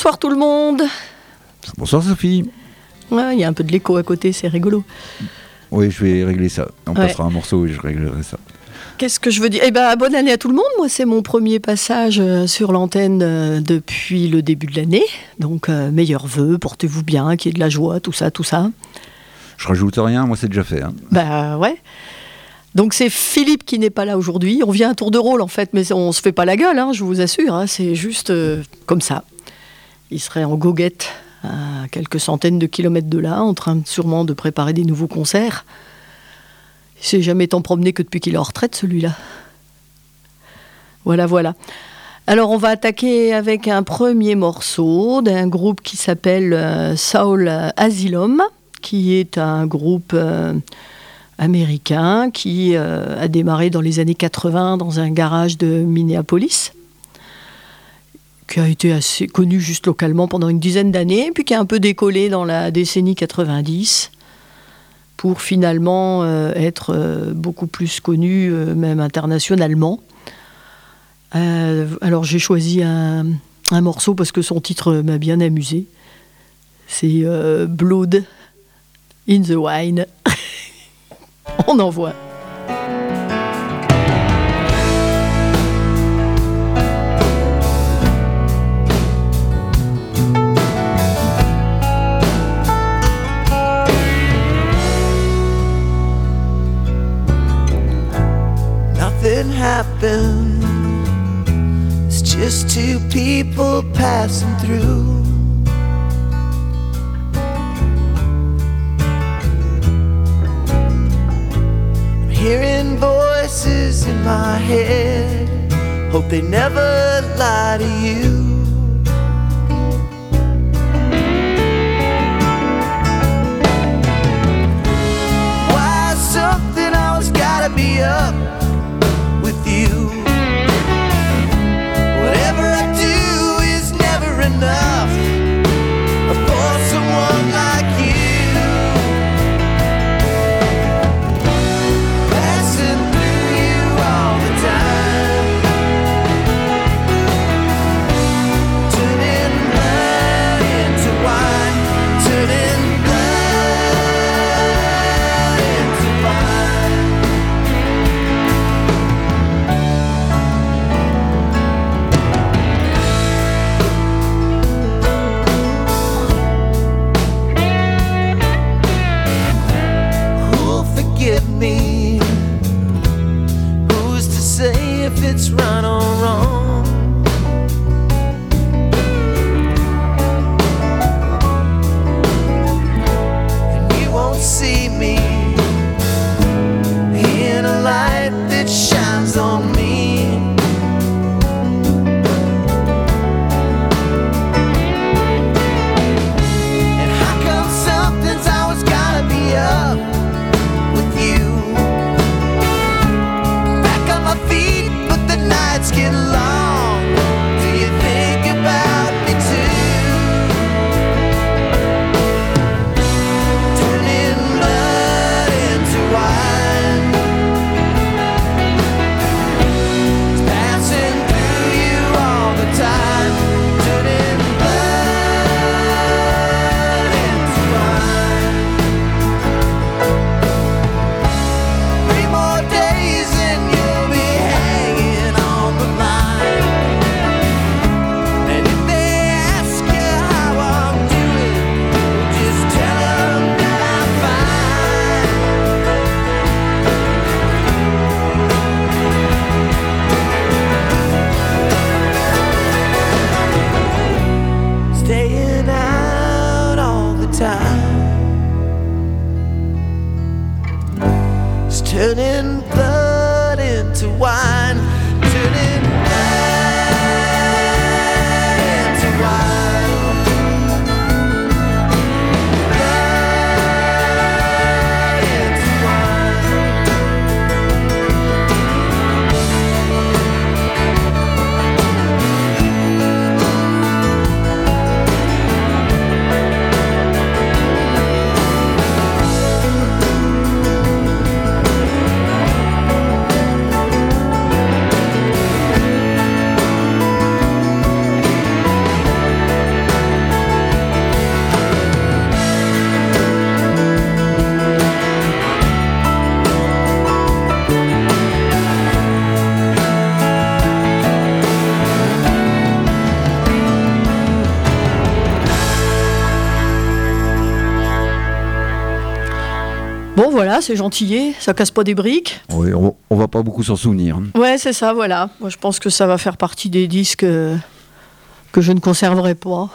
Bonsoir tout le monde. Bonsoir Sophie. Il y a un peu de l'écho à côté, c'est rigolo. Oui, je vais régler ça. On passera un morceau et je réglerai ça. Qu'est-ce que je veux dire? Eh ben, bonne année à tout le monde. Moi, c'est mon premier passage euh, sur l'antenne euh, depuis le début de l'année. Donc, euh, meilleurs vœux, portez-vous bien, qu'il y ait de la joie, tout ça, tout ça. Je rajoute rien, moi c'est déjà fait. Hein. Bah ouais. Donc c'est Philippe qui n'est pas là aujourd'hui. On vient à tour de rôle en fait, mais on se fait pas la gueule, hein, je vous assure. Hein. c'est juste comme ça. Il serait en goguette à quelques centaines de kilomètres de là, en train sûrement de préparer des nouveaux concerts. Il s'est jamais tant promené que depuis qu'il est en retraite, celui-là. Voilà, voilà. Alors on va attaquer avec un premier morceau d'un groupe qui s'appelle euh, Soul Asylum, qui est un groupe euh, américain qui euh, a démarré dans les années 80 dans un garage de Minneapolis, qui a été assez connu juste localement pendant une dizaine d'années, puis qui a un peu décollé dans la décennie 90 pour finalement euh, être euh, beaucoup plus connu, euh, même internationalement. alors j'ai choisi un, un, morceau parce que son titre m'a bien amusé. C'est Blood in the Wine. On en voit. Happen. It's just two people passing through. I'm hearing voices in my head. Hope they never lie to you. Why something always gotta be up enough. Voilà, c'est gentillet, ça casse pas des briques. Oui, on, on va pas beaucoup s'en souvenir. hein. Ouais, c'est ça, voilà. Moi, je pense que ça va faire partie des disques euh, que je ne conserverai pas.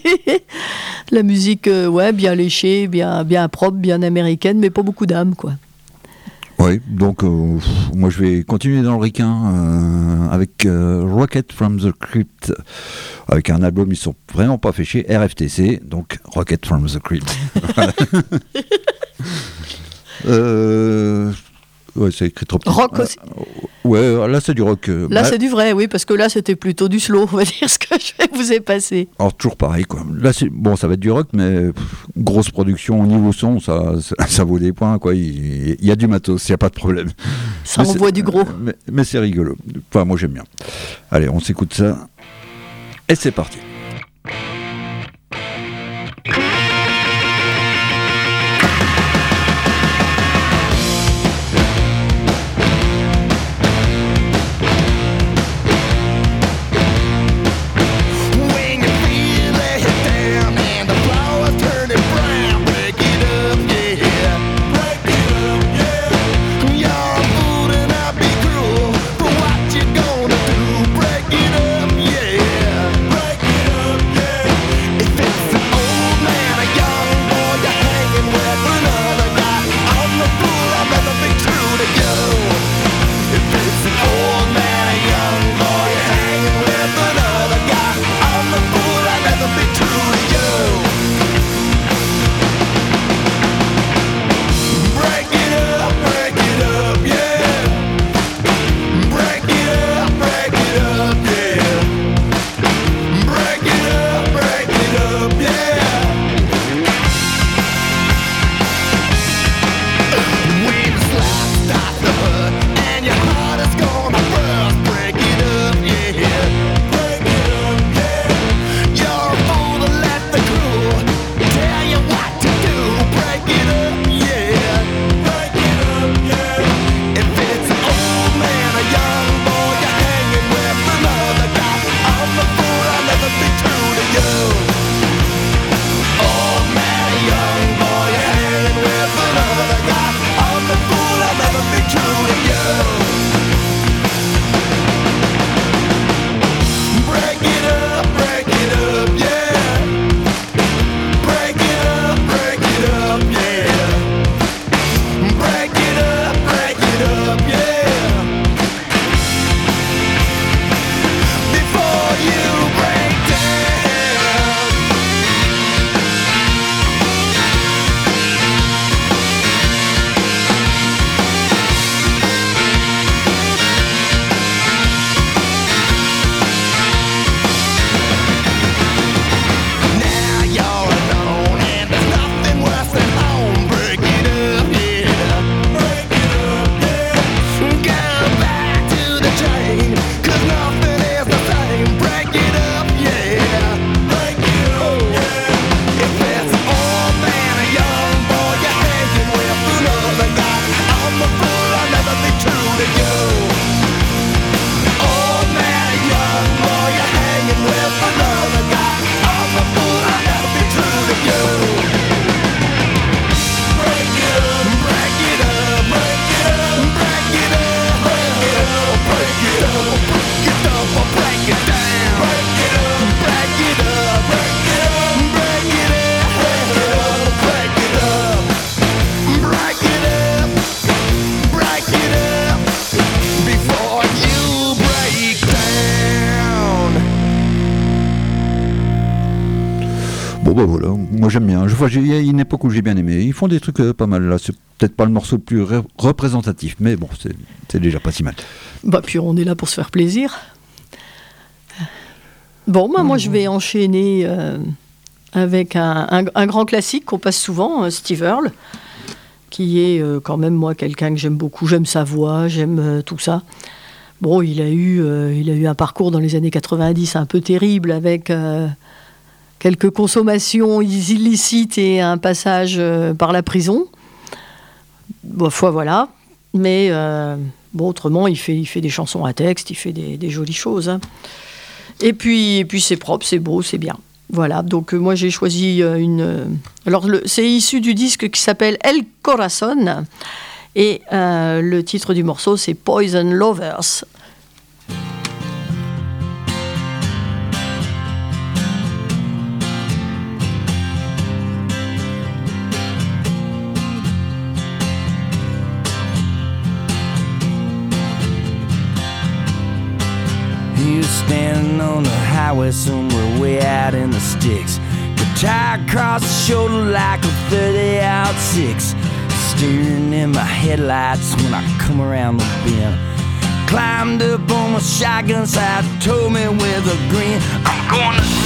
La musique, euh, ouais, bien léchée, bien, bien propre, bien américaine, mais pas beaucoup d'âme, quoi. Oui, donc euh, moi je vais continuer dans le euh, avec euh, Rocket from the Crypt, avec un album ils sont vraiment pas fait chier, RFTC, donc Rocket from the Crypt. Euh, ouais, c'est écrit trop petit. Rock aussi. Ouais, là c'est du rock. euh, Là, bah, c'est du vrai, oui, parce que là, c'était plutôt du slow, on va dire ce que je vous ai passé. alors toujours pareil quoi. Là c'est bon, ça va être du rock, mais pff, grosse production au niveau son, ça, ça, ça vaut des points quoi. Il, il y a du matos, il y a pas de problème. Ça Mais envoie du gros. Mais, mais c'est rigolo. Enfin, moi j'aime bien. Allez, on s'écoute ça. Et c'est parti. Il y a une époque où j'ai bien aimé. Ils font des trucs euh, pas mal là. C'est peut-être pas le morceau le plus ré- représentatif, mais bon, c'est déjà pas si mal. Bah, puis on est là pour se faire plaisir. Bon, bah, moi, je vais enchaîner euh, avec un, grand classique qu'on passe souvent, euh, Steve Earle, qui est quand même, moi, quelqu'un que j'aime beaucoup. J'aime sa voix, j'aime tout ça. Bon, il a, eu, il a eu un parcours dans les années 90 un peu terrible avec quelques consommations illicites et un passage euh, par la prison. Bon, voilà. Mais euh, bon, autrement, il fait, des chansons à texte, il fait des, jolies choses. hein. Et puis, c'est propre, c'est beau, c'est bien. Voilà, donc euh, moi j'ai choisi une. alors c'est issu du disque qui s'appelle El Corazon et le titre du morceau c'est Poison Lovers. Standing on the highway somewhere way out in the sticks. Guitar across the shoulder like a 30 out six. Steering in my headlights when I come around the bend. Climbed up on my shotgun side, told me with a grin, I'm going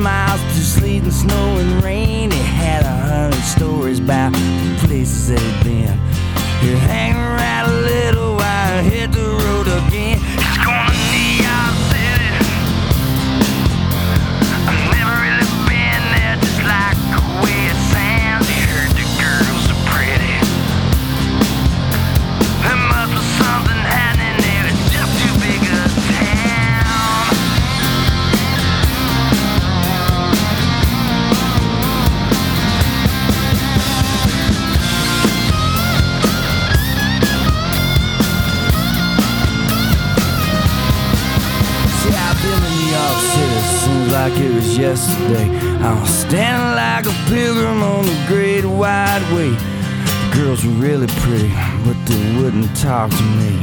miles through sleet and snow and rain. He had a hundred stories about the places that he'd been. He'd hang around was yesterday. I was standing like a pilgrim on the great wide way. The girls were really pretty, but they wouldn't talk to me.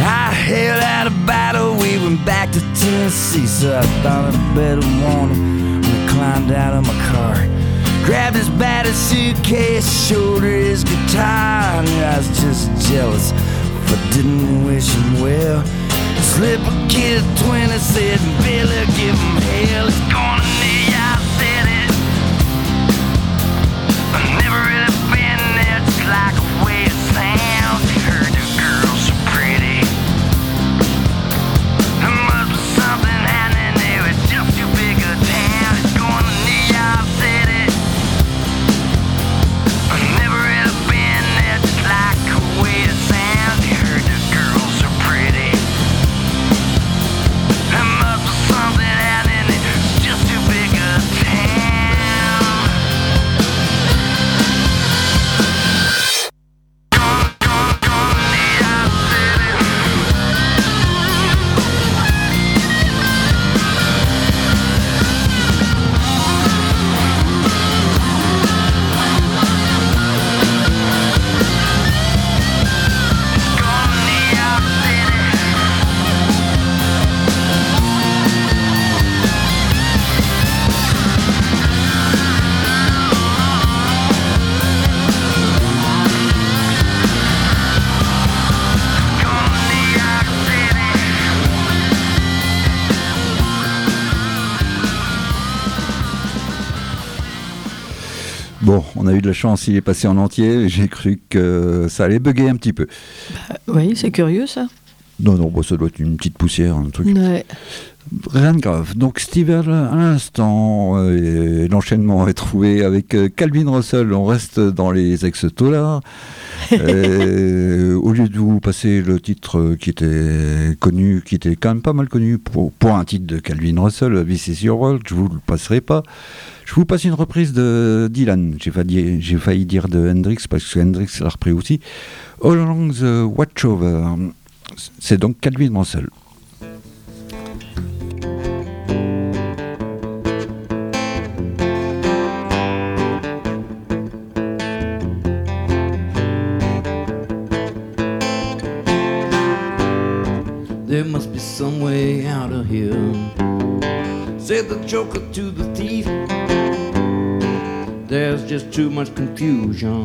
I held out a battle, we went back to Tennessee, so I thought I'd better warn him I climbed out of my car. Grabbed his battered suitcase, shouldered his guitar, and I was just jealous I didn't wish him well. Slip a kid 20 said, Billy, give him hell. It's gonna eu de la chance, il est passé en entier. J'ai cru que ça allait bugger un petit peu. Oui, c'est curieux ça. Non, non, bon, ça doit être une petite poussière, un truc. Ouais. Rien de grave. Donc, Steve à l'instant, euh, l'enchaînement est trouvé avec euh, Calvin Russell. On reste dans les ex-tolards. Euh, au lieu de vous passer le titre qui était connu, qui était quand même pas mal connu pour, pour un titre de Calvin Russell, This is Your World, je vous le passerai pas. Je vous passe une reprise de Dylan. J'ai failli, dire de Hendrix parce que Hendrix l'a repris aussi. All Along the Watchover. C'est donc Calvin Russell. Confusion.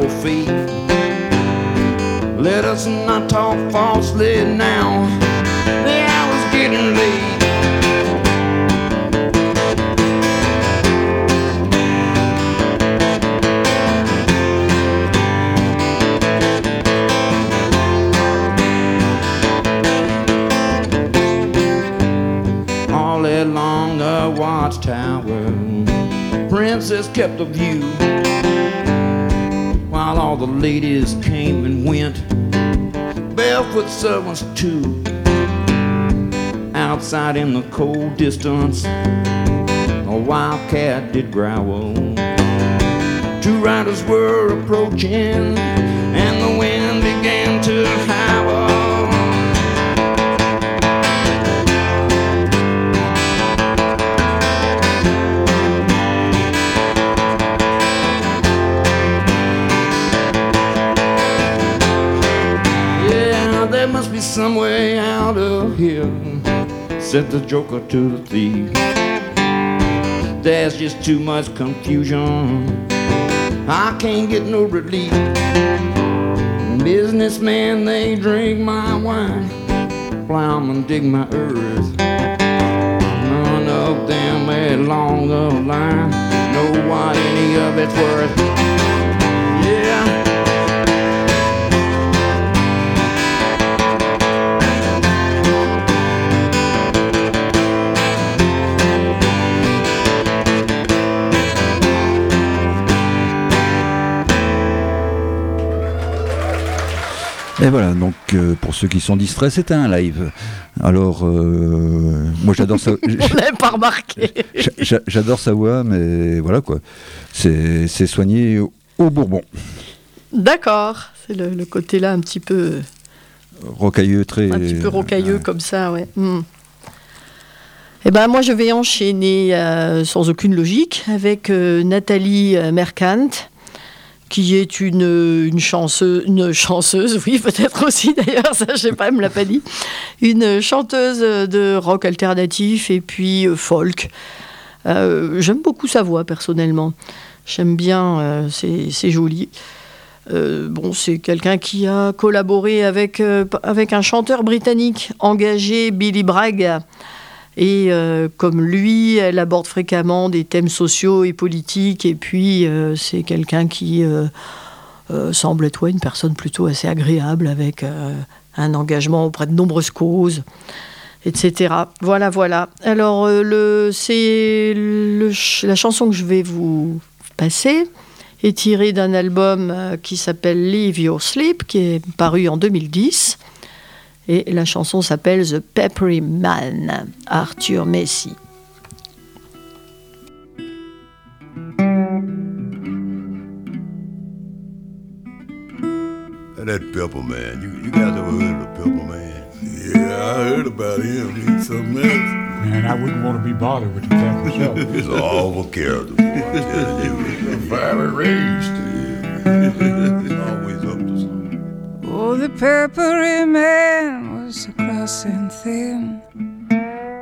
Is not our too. Outside in the cold distance, a wildcat did growl. Two riders were approaching, said the joker to the thief. There's just too much confusion. I can't get no relief. Businessmen, they drink my wine. Plowmen dig my earth. None of them along the line know what any of it's worth. Et voilà, donc euh, pour ceux qui sont distraits, c'était un live. Alors, euh, moi j'adore ça. On l'avait pas remarqué. J'a- j'a- J'adore sa voix, mais voilà quoi. C'est soigné au- Bourbon. D'accord. C'est le, le côté là un petit peu, Rocailleux, très. un petit peu rocailleux Ouais. comme ça, ouais. Hmm. Eh ben moi je vais enchaîner euh, sans aucune logique avec euh, Nathalie Mercant, qui est une, une chanceuse, une chanceuse, oui peut-être aussi d'ailleurs, ça je sais pas, elle me l'a pas dit, une chanteuse de rock alternatif et puis euh, folk. Euh, J'aime beaucoup sa voix personnellement. J'aime bien, euh, c'est c'est joli. Euh, bon, c'est quelqu'un qui a collaboré avec, euh, avec un chanteur britannique engagé, Billy Bragg. Et euh, comme lui, elle aborde fréquemment des thèmes sociaux et politiques. Et puis, euh, c'est quelqu'un qui euh, semble être une personne plutôt assez agréable, avec un engagement auprès de nombreuses causes, etc. Voilà, voilà. Alors, c'est la chanson que je vais vous passer est tirée d'un album qui s'appelle Leave Your Sleep, qui est paru en 2010. Et la chanson s'appelle The Peppery Man, Arthur Messi. That Pepper Man, you, you guys ever heard of the Pepper Man? Yeah, I heard about him. He's something else. Man, I wouldn't want to be bothered with the cat myself. He's an awful character, boy, I'm telling you. Fiery raised. He's Oh, the purple man was cross and thin.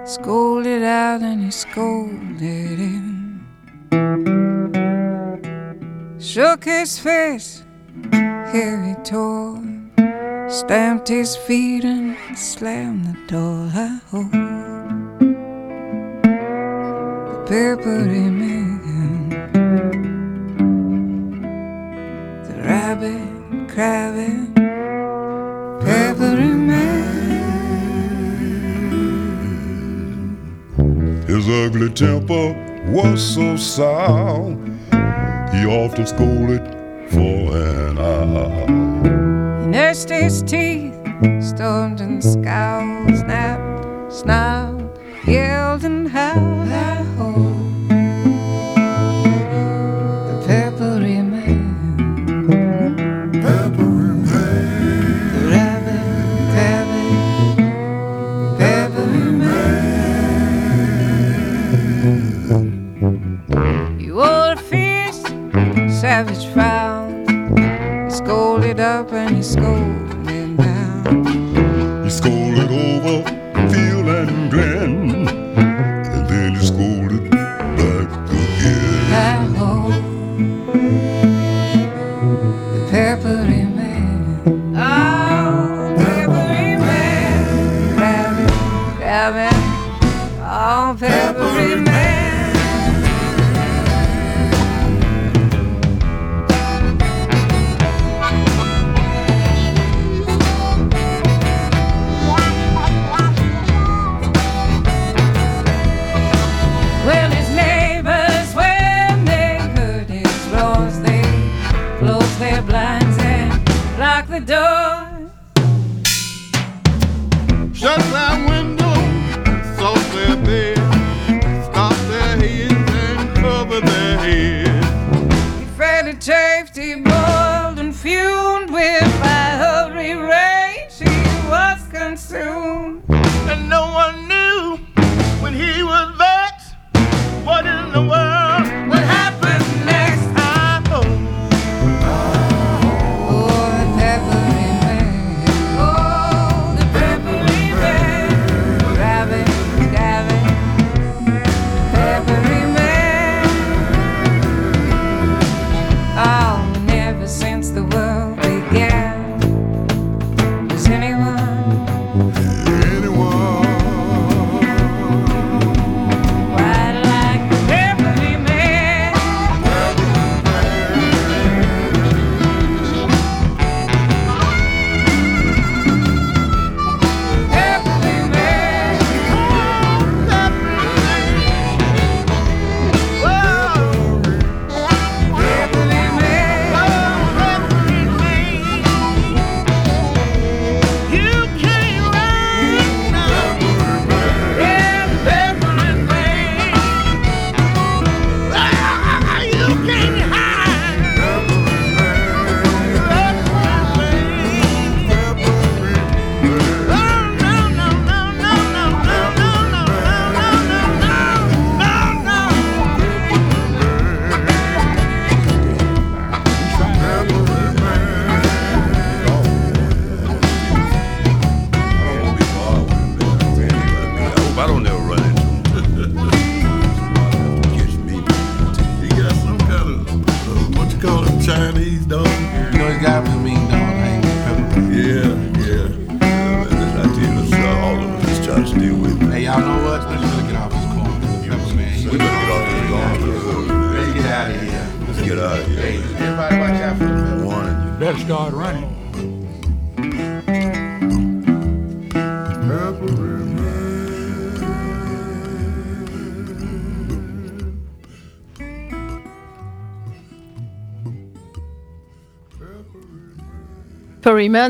Scolded out and he scolded in. Shook his face, here he tore. Stamped his feet and slammed the door. I hope the purple man, the rabbit, crabbit. Peppery man. His ugly temper was so sour. He often scolded for an hour. He nursed his teeth, stormed and scowled, snapped, snarled, yelled and howled. found. He scolded up and he scolded down. He scolded over field and glen.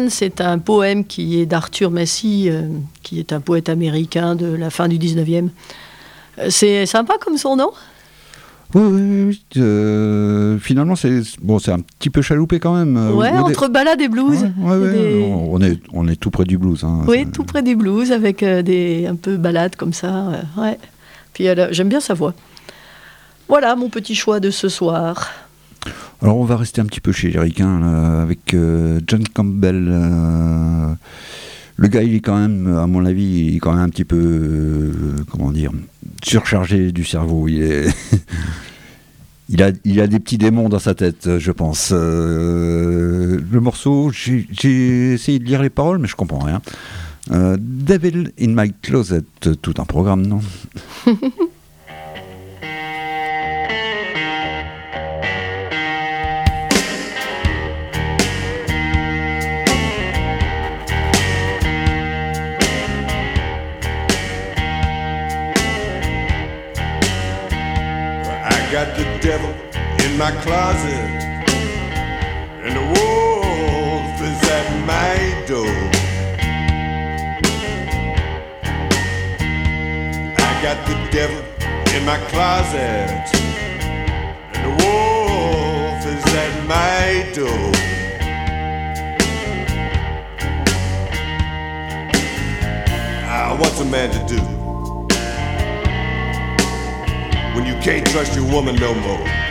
C'est un poème qui est d'Arthur Massey, euh, qui est un poète américain de la fin du 19e. Euh, C'est sympa comme son nom? Oui, oui, oui, oui. Euh, finalement, c'est bon, c'est un petit peu chaloupé quand même. Ouais, entre balade et blues. Ouais, Des- On, est, on est tout près du blues. hein. Oui, tout près des blues, avec euh, des un peu balades comme ça. ouais. Puis j'aime bien sa voix. Voilà mon petit choix de ce soir. Alors on va rester un petit peu chez les avec euh, John Campbell. euh, le gars, il est quand même, à mon avis, il est quand même un petit peu, euh, comment dire, surchargé du cerveau. Il est, il a, il a des petits démons dans sa tête, je pense. Le morceau, j'ai essayé de lire les paroles, mais je comprends rien. Devil in my closet, tout un programme, non? my closet, and the wolf is at my door. I got the devil in my closet, and the wolf is at my door. Ah, what's a man to do? when you can't trust your woman no more.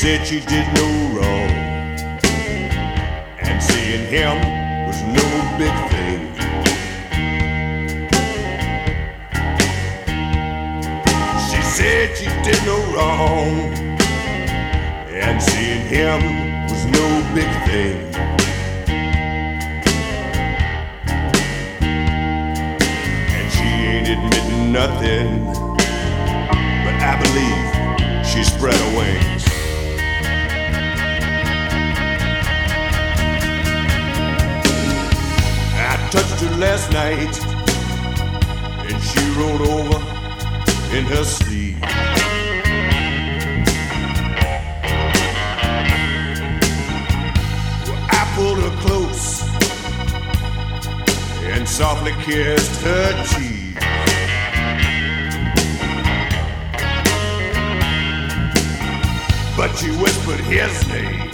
Said she did no wrong. And seeing him was no big thing. She said she did no wrong. And seeing him was no big thing. And she ain't admitting nothing. But I believe she spread her last night, and she rolled over in her sleep. Well, I pulled her close and softly kissed her cheek. But she whispered his name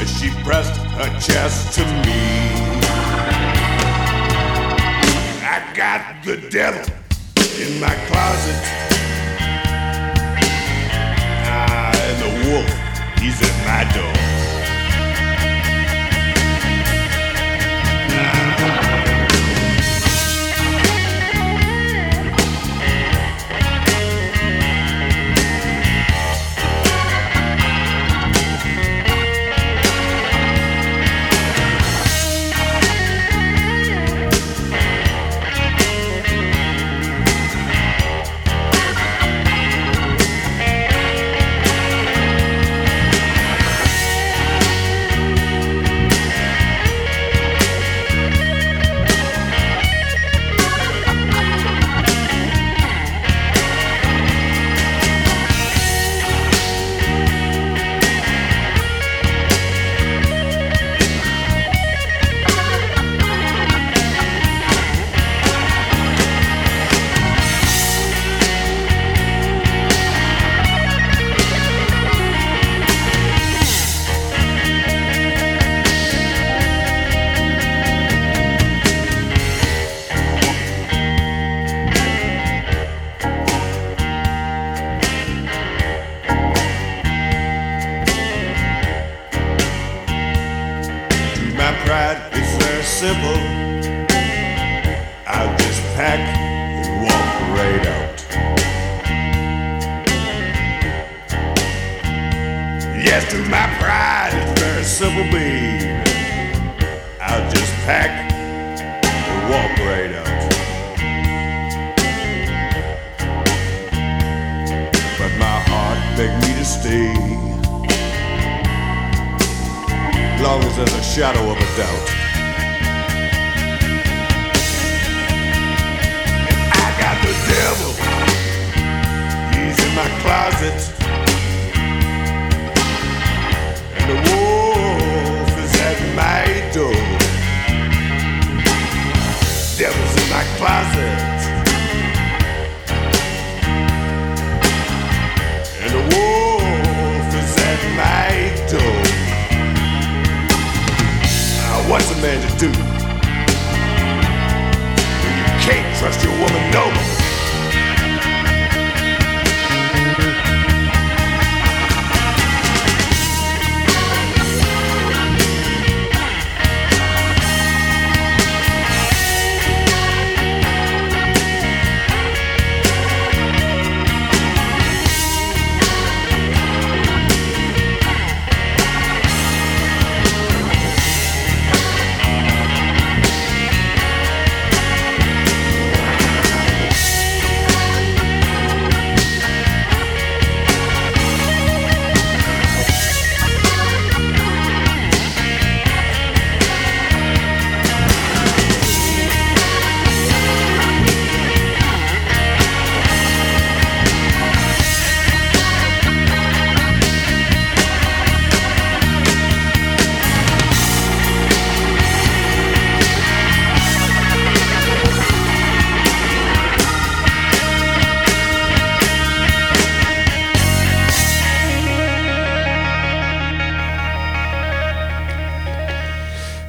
as she pressed her chest to me. Got the devil in my closet. Ah, and the wolf, he's at my door.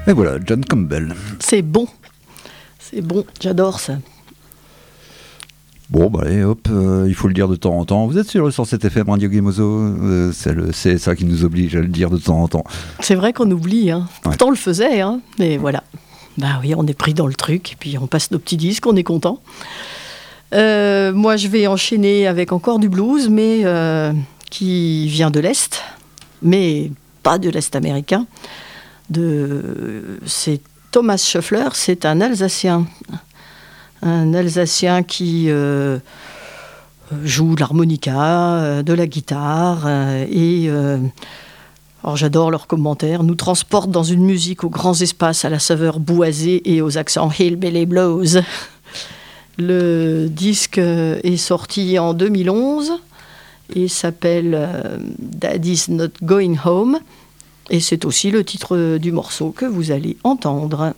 Et voilà, John Campbell. C'est bon. C'est bon, j'adore ça. Bon, bah allez, hop, euh, il faut le dire de temps en temps. Vous êtes sur le 107 FM Radio Gamozo euh, C'est le CSA qui nous oblige à le dire de temps en temps. C'est vrai qu'on oublie, hein. Pourtant on le faisait, hein. mais voilà. Bah oui, on est pris dans le truc, et puis on passe nos petits disques, on est content. Euh, moi, je vais enchaîner avec encore du blues, mais euh, qui vient de l'Est, mais pas de l'Est américain. C'est Thomas Scheffler, c'est un Alsacien. Un Alsacien qui euh, joue de l'harmonica, euh, de la guitare, euh, et alors j'adore leurs commentaires, nous transporte dans une musique aux grands espaces, à la saveur boisée et aux accents hillbilly blues. Le disque est sorti en 2011 et s'appelle Daddy's Not Going Home. Et c'est aussi le titre du morceau que vous allez entendre.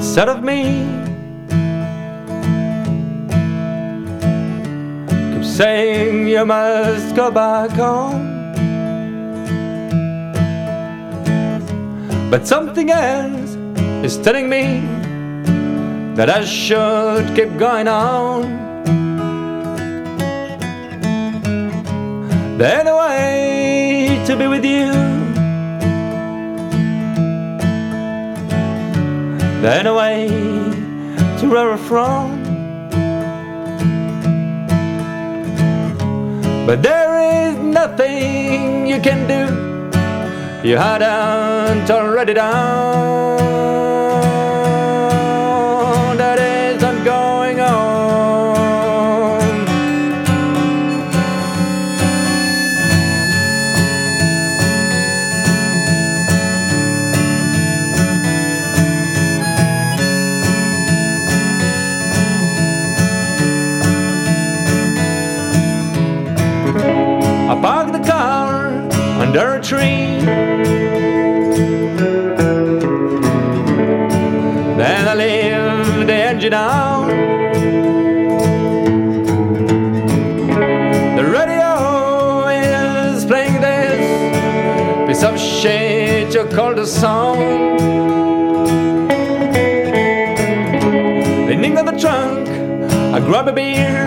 Inside of me Keep saying you must go back home. But something else is telling me that I should keep going on. There's a way to be with you. Then away to where we're from. But there is nothing you can do. You hadn't already done. Of shit you call the song. Leaning on the trunk, I grab a beer.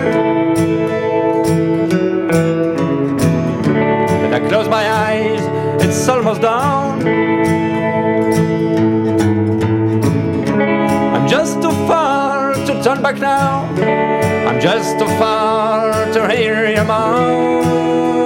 And I close my eyes, it's almost dawn. I'm just too far to turn back now. I'm just too far to hear your moan.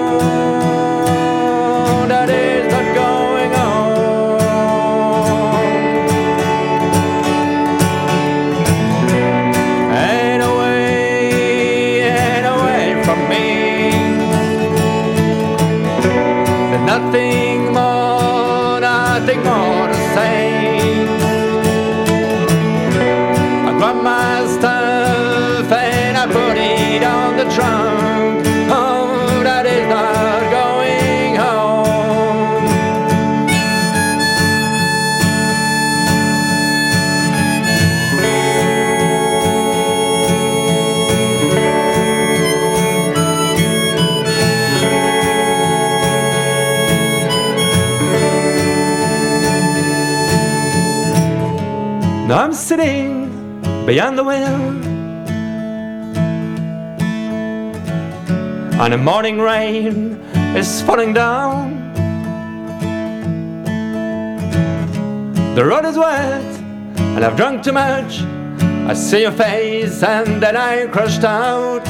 Sitting beyond the wheel And the morning rain is falling down. The road is wet and I've drunk too much. I see your face and then I crushed out.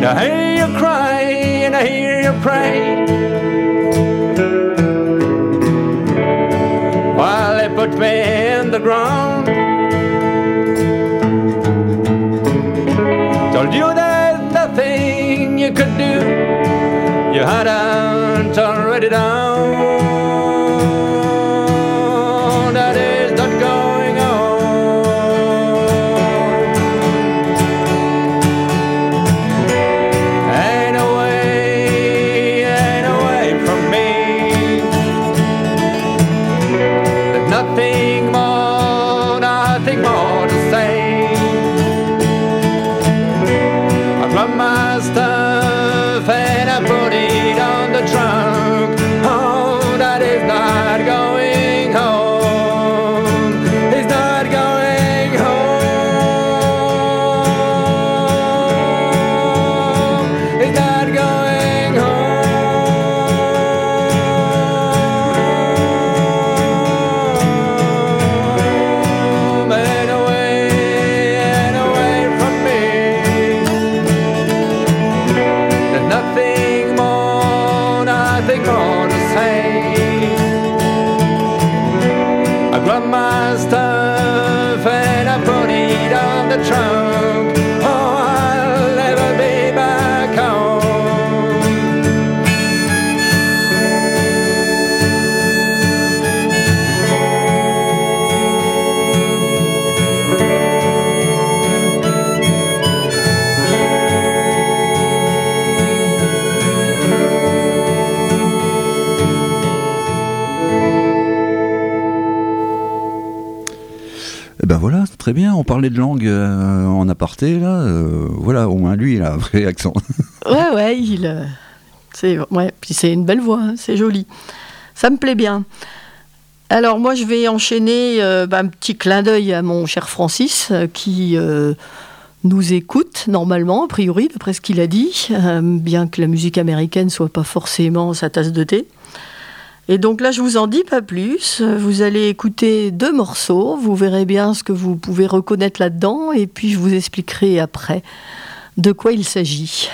Now I hear you cry and I hear you pray me in the ground. Told you there's nothing you could do. You hadn't already done. Très bien. On parlait de langue euh, en aparté, là. euh, voilà, au moins lui, il a un vrai accent. Ouais, ouais, il. euh, c'est, une belle voix, hein, c'est joli. Ça me plaît bien. Alors, moi, je vais enchaîner bah, un petit clin d'œil à mon cher Francis, qui nous écoute normalement, a priori, d'après ce qu'il a dit, bien que la musique américaine soit pas forcément sa tasse de thé. Et donc là, je vous en dis pas plus. Vous allez écouter deux morceaux. Vous verrez bien ce que vous pouvez reconnaître là-dedans. Et puis, je vous expliquerai après de quoi il s'agit.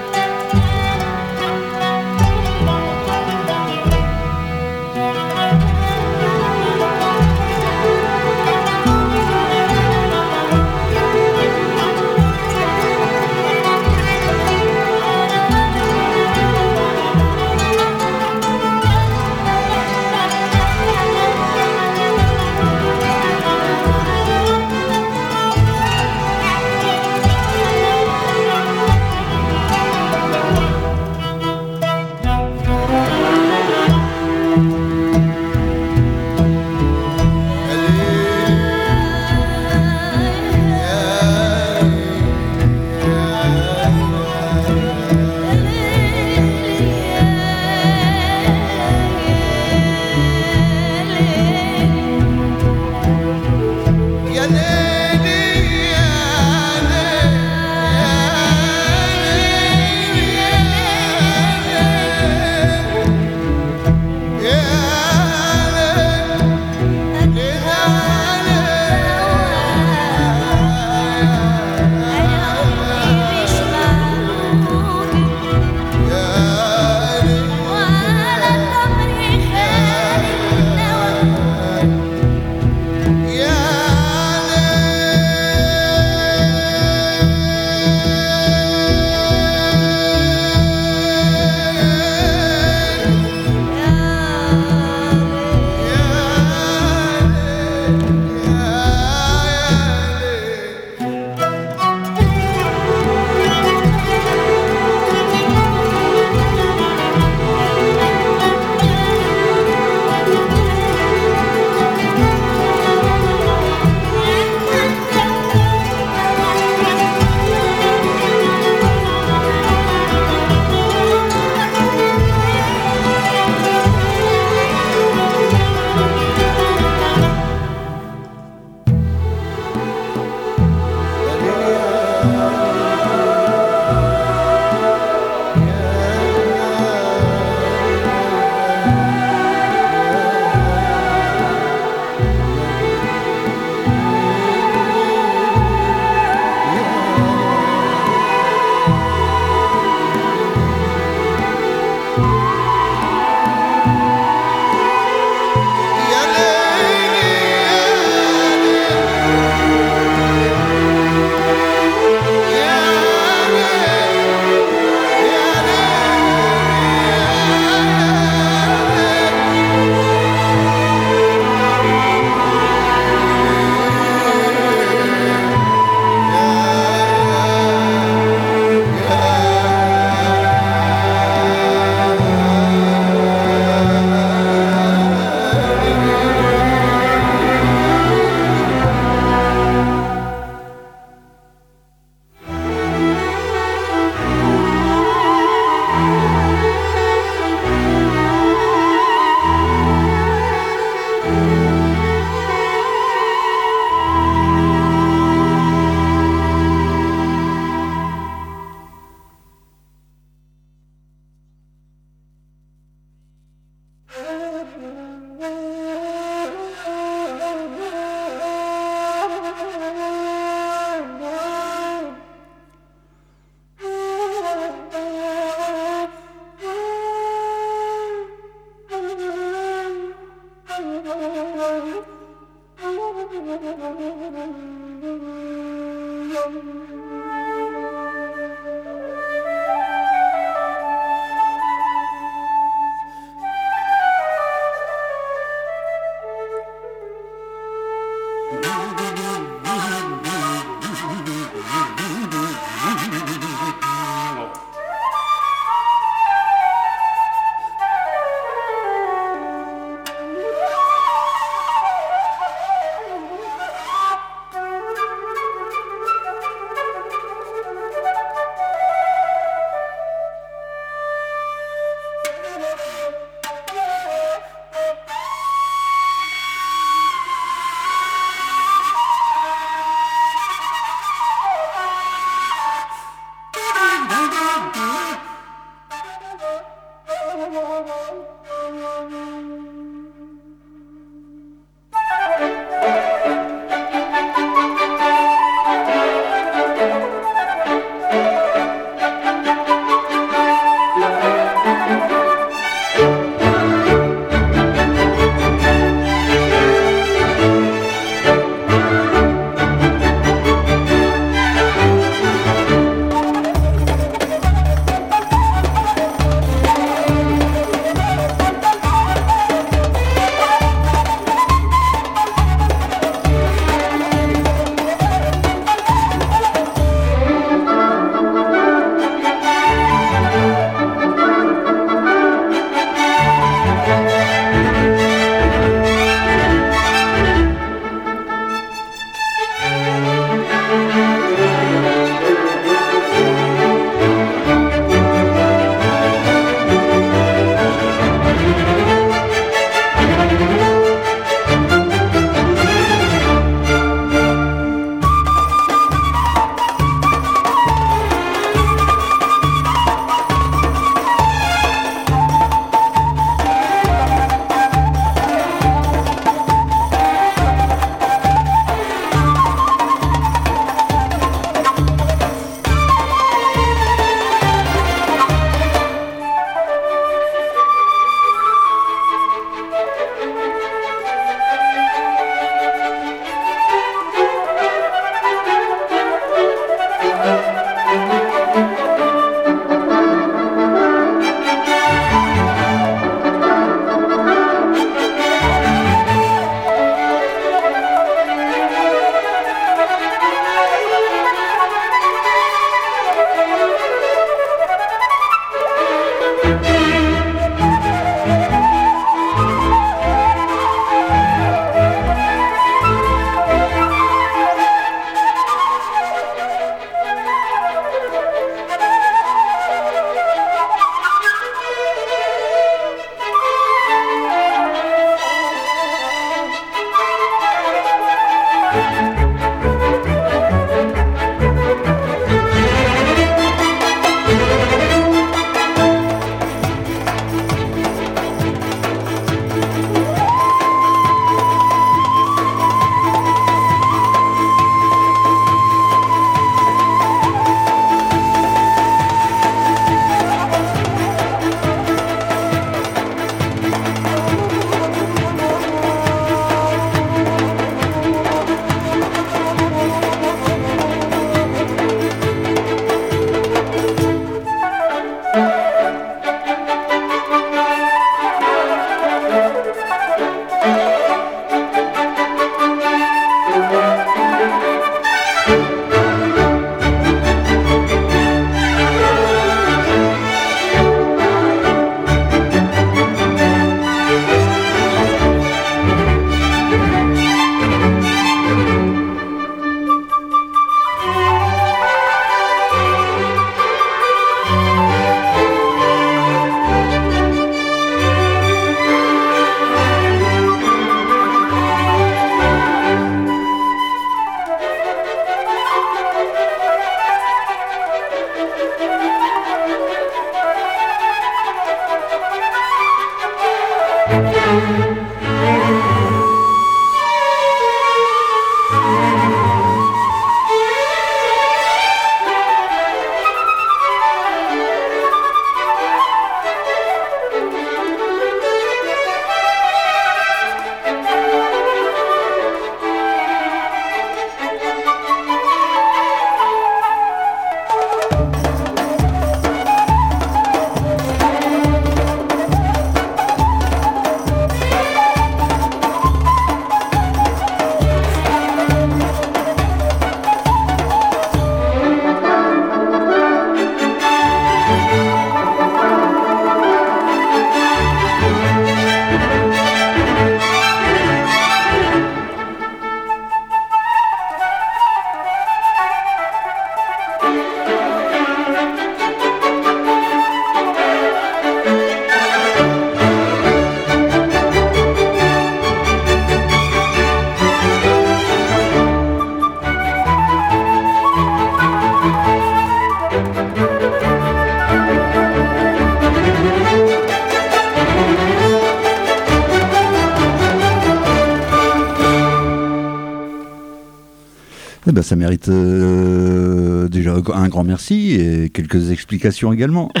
Ça mérite euh, déjà un grand merci et quelques explications également.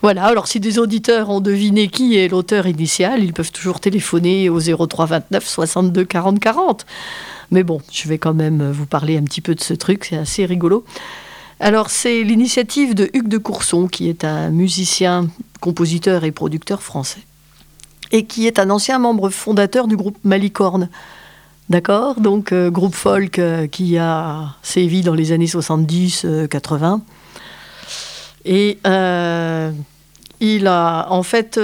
Voilà, alors si des auditeurs ont deviné qui est l'auteur initial, ils peuvent toujours téléphoner au 03 29 62 40 40. Mais bon, je vais quand même vous parler un petit peu de ce truc, c'est assez rigolo. Alors c'est l'initiative de Hugues de Courson, qui est un musicien, compositeur et producteur français, et qui est un ancien membre fondateur du groupe Malicorne. D'accord Donc euh, groupe folk euh, qui a sévi dans les années 70-80. Et euh, il a, en fait,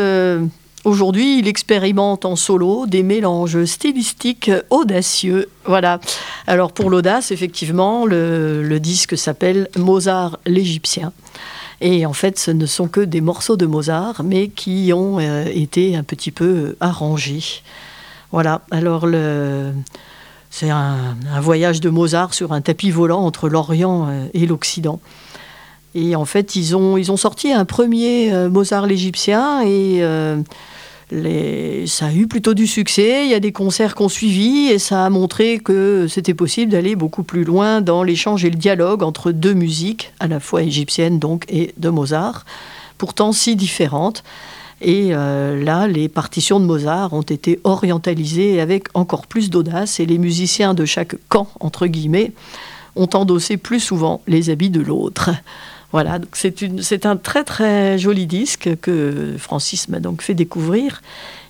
aujourd'hui, il expérimente en solo des mélanges stylistiques audacieux. Voilà. Alors, pour l'audace, effectivement, le, le disque s'appelle Mozart l'Égyptien. Et en fait, ce ne sont que des morceaux de Mozart, mais qui ont été un petit peu arrangés. Voilà. Alors. C'est un, voyage de Mozart sur un tapis volant entre l'Orient euh, et l'Occident. Et en fait, ils ont, sorti un premier euh, Mozart l'Égyptien et euh, ça a eu plutôt du succès. Il y a des concerts qui ont suivi et ça a montré que c'était possible d'aller beaucoup plus loin dans l'échange et le dialogue entre deux musiques, à la fois égyptiennes donc et de Mozart, pourtant si différentes. Et euh, là, les partitions de Mozart ont été orientalisées avec encore plus d'audace et les musiciens de chaque camp, entre guillemets, ont endossé plus souvent les habits de l'autre. Voilà, c'est un très très joli disque que Francis m'a donc fait découvrir.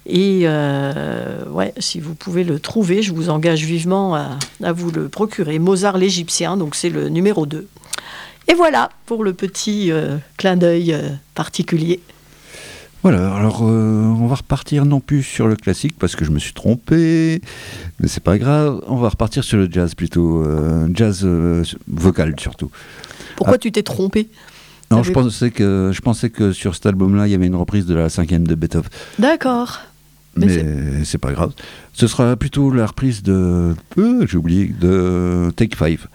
Et euh, ouais, si vous pouvez le trouver, je vous engage vivement à, vous le procurer. Mozart l'Égyptien, donc c'est le numéro 2. Et voilà pour le petit euh, clin d'œil particulier. Voilà, alors euh, on va repartir non plus sur le classique parce que je me suis trompé, mais c'est pas grave, on va repartir sur le jazz plutôt, euh, jazz euh, vocal surtout. Pourquoi Ah. tu t'es trompé? Non, je pensais, que, je pensais que sur cet album-là, il y avait une reprise de la cinquième de Beethoven, D'accord. Mais mais c'est pas grave. Ce sera plutôt la reprise de, euh, j'ai oublié, de Take Five.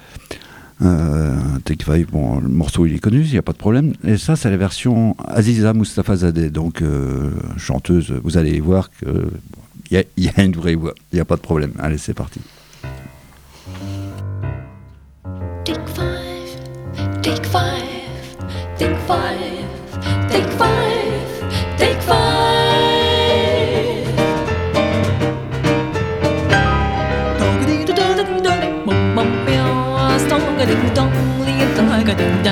Euh, Take Five, bon, le morceau il est connu, il n'y a pas de problème. Et ça, c'est la version Aziza Mustafa Zadeh, donc euh, chanteuse. Vous allez voir que il y, y a une vraie voix, il n'y a pas de problème. Allez, c'est parti. Take five, take five, take five, take five,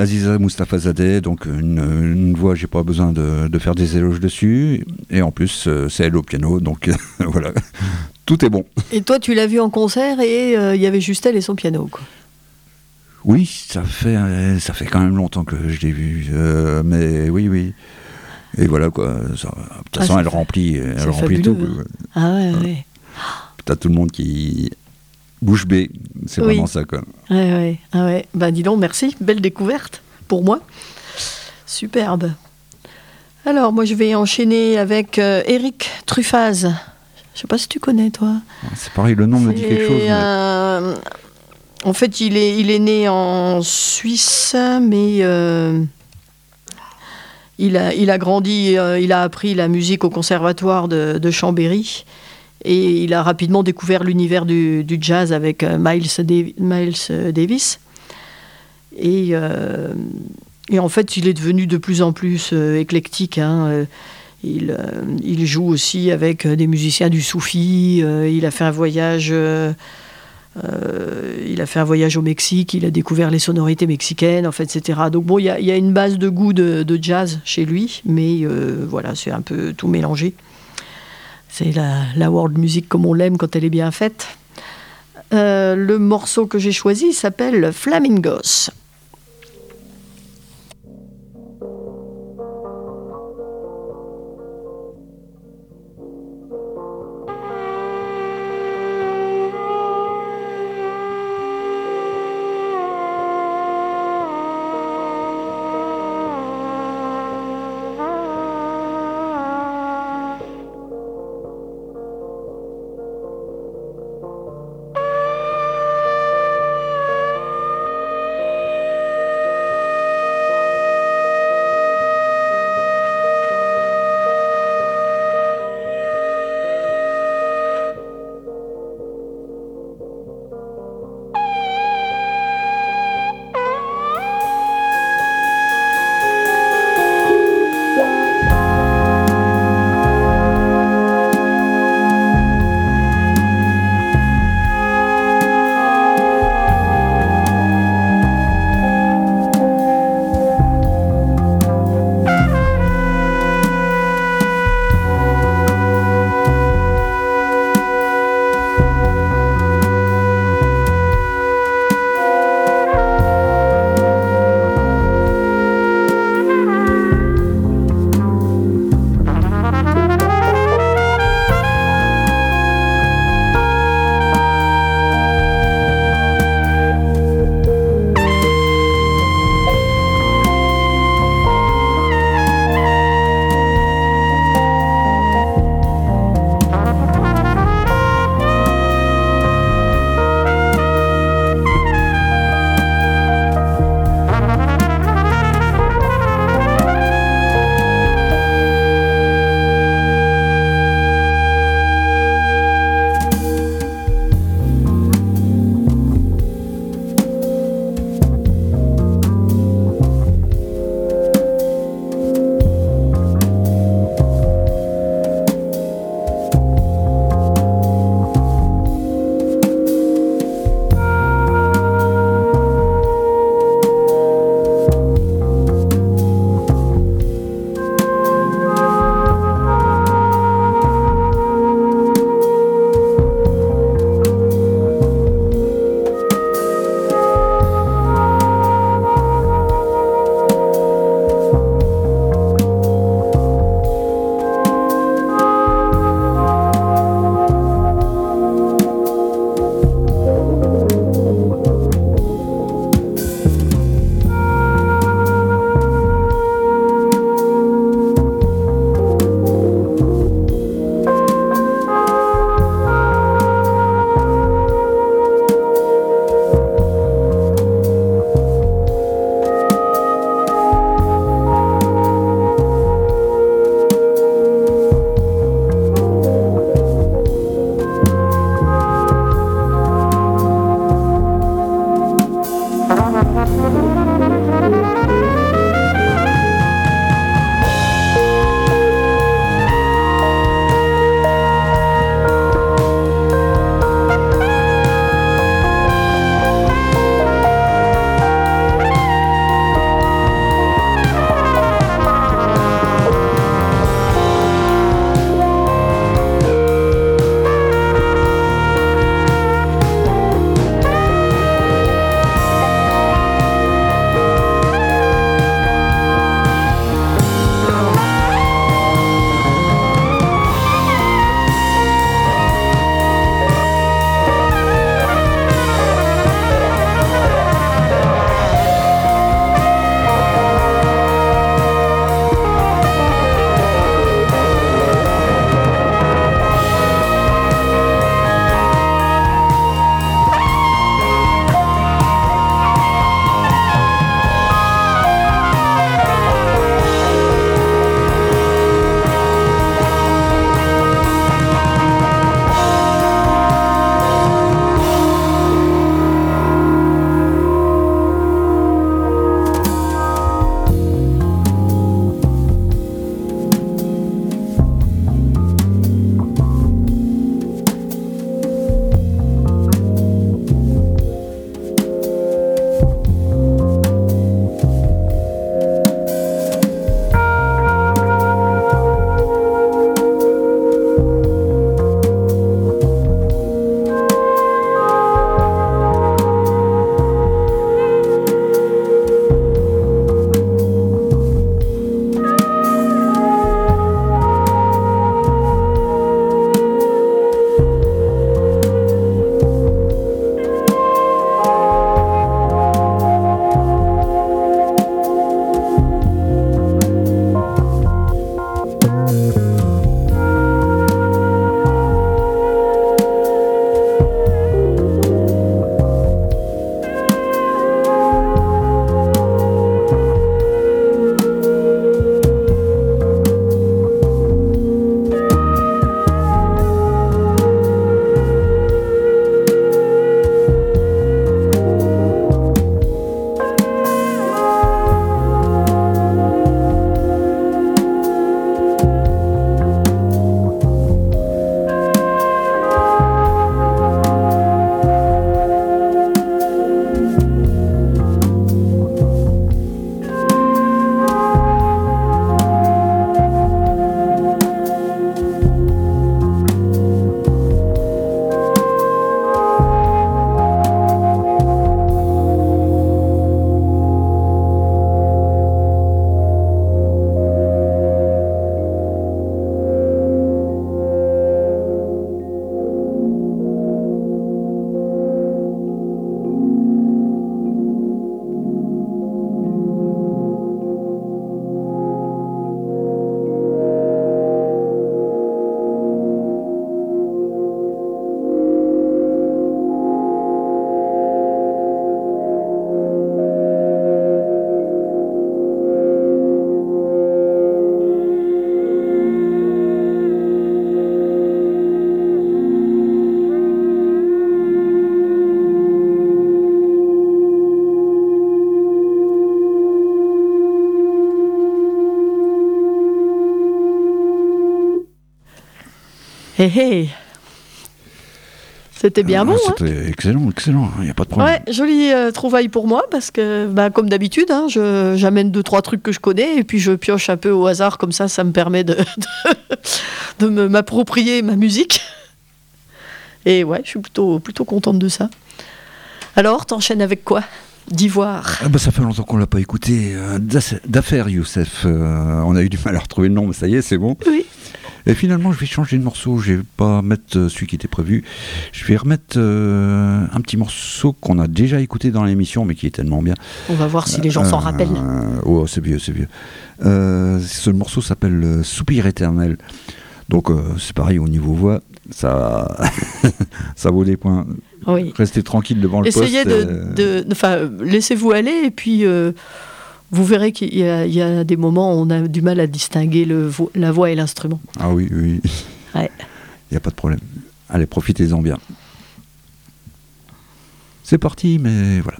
Aziza Mustafazadeh, donc une, une voix, j'ai pas besoin de, de faire des éloges dessus, et en plus euh, c'est elle au piano, donc voilà, tout est bon. Et toi, tu l'as vu en concert et euh, il y avait juste elle et son piano. Quoi. Oui, ça fait, euh, ça fait quand même longtemps que je l'ai vu, euh, mais oui, oui. Et voilà quoi, de toute Ah, façon elle remplit, elle remplit fabuleux, tout. Ah ouais, ouais. T'as tout le monde qui bouche bée, c'est Oui. vraiment ça quoi. Ouais, ouais, ah ouais. Bah dis donc, merci, belle découverte pour moi. Superbe. Alors, moi je vais enchaîner avec euh, Eric Truffaz. Je sais pas si tu connais, toi. C'est pareil, le nom me dit quelque chose. Mais- un- En fait, il est, il est né en Suisse, mais euh, il, a, il a grandi, euh, il a appris la musique au conservatoire de, de Chambéry. Et il a rapidement découvert l'univers du, jazz avec euh, Miles, Davi- Miles Davis. Et, euh, et en fait, il est devenu de plus en plus euh, éclectique. hein, il, joue aussi avec des musiciens du soufi. il a fait un voyage. il a fait un voyage au Mexique, il a découvert les sonorités mexicaines, en fait, etc. Donc bon, il y, a- une base de goût de, jazz chez lui, mais voilà, c'est un peu tout mélangé. C'est la, world music comme on l'aime quand elle est bien faite. Euh, le morceau que j'ai choisi s'appelle Flamingos. Hé hé C'était bien bon, Ah, hein C'était excellent, excellent, il n'y a pas de problème. Ouais, jolie euh, trouvaille pour moi parce que, bah, comme d'habitude, hein, je- j'amène deux trois trucs que je connais et puis je pioche un peu au hasard comme ça, ça me permet de, de, m'approprier ma musique. Et ouais, je suis plutôt plutôt contente de ça. Alors, t'enchaînes avec quoi? D'ivoire. Ah bah, ça fait longtemps qu'on l'a pas écouté. euh, D'affaires, Youssef. Euh, on a eu du mal à retrouver le nom, mais ça y est, c'est bon. Oui. Et finalement, je vais changer de morceau. Je vais pas mettre euh, celui qui était prévu. Je vais remettre euh, un petit morceau qu'on a déjà écouté dans l'émission, mais qui est tellement bien. On va voir si les gens s'en Euh, rappellent. Oh, c'est vieux, c'est vieux. Euh, ce morceau s'appelle euh, Soupir éternel. Donc, euh, c'est pareil au niveau voix. Ça, ça vaut des points. Oui. Restez tranquille devant le Essayez poste. de, euh, de- enfin, euh, laissez-vous aller et puis euh, vous verrez qu'il y, a- il y a des moments où on a du mal à distinguer le vo- la voix et l'instrument. Ah oui, oui. Ouais. Il n'y a pas de problème. Allez, profitez-en bien. C'est parti, mais voilà.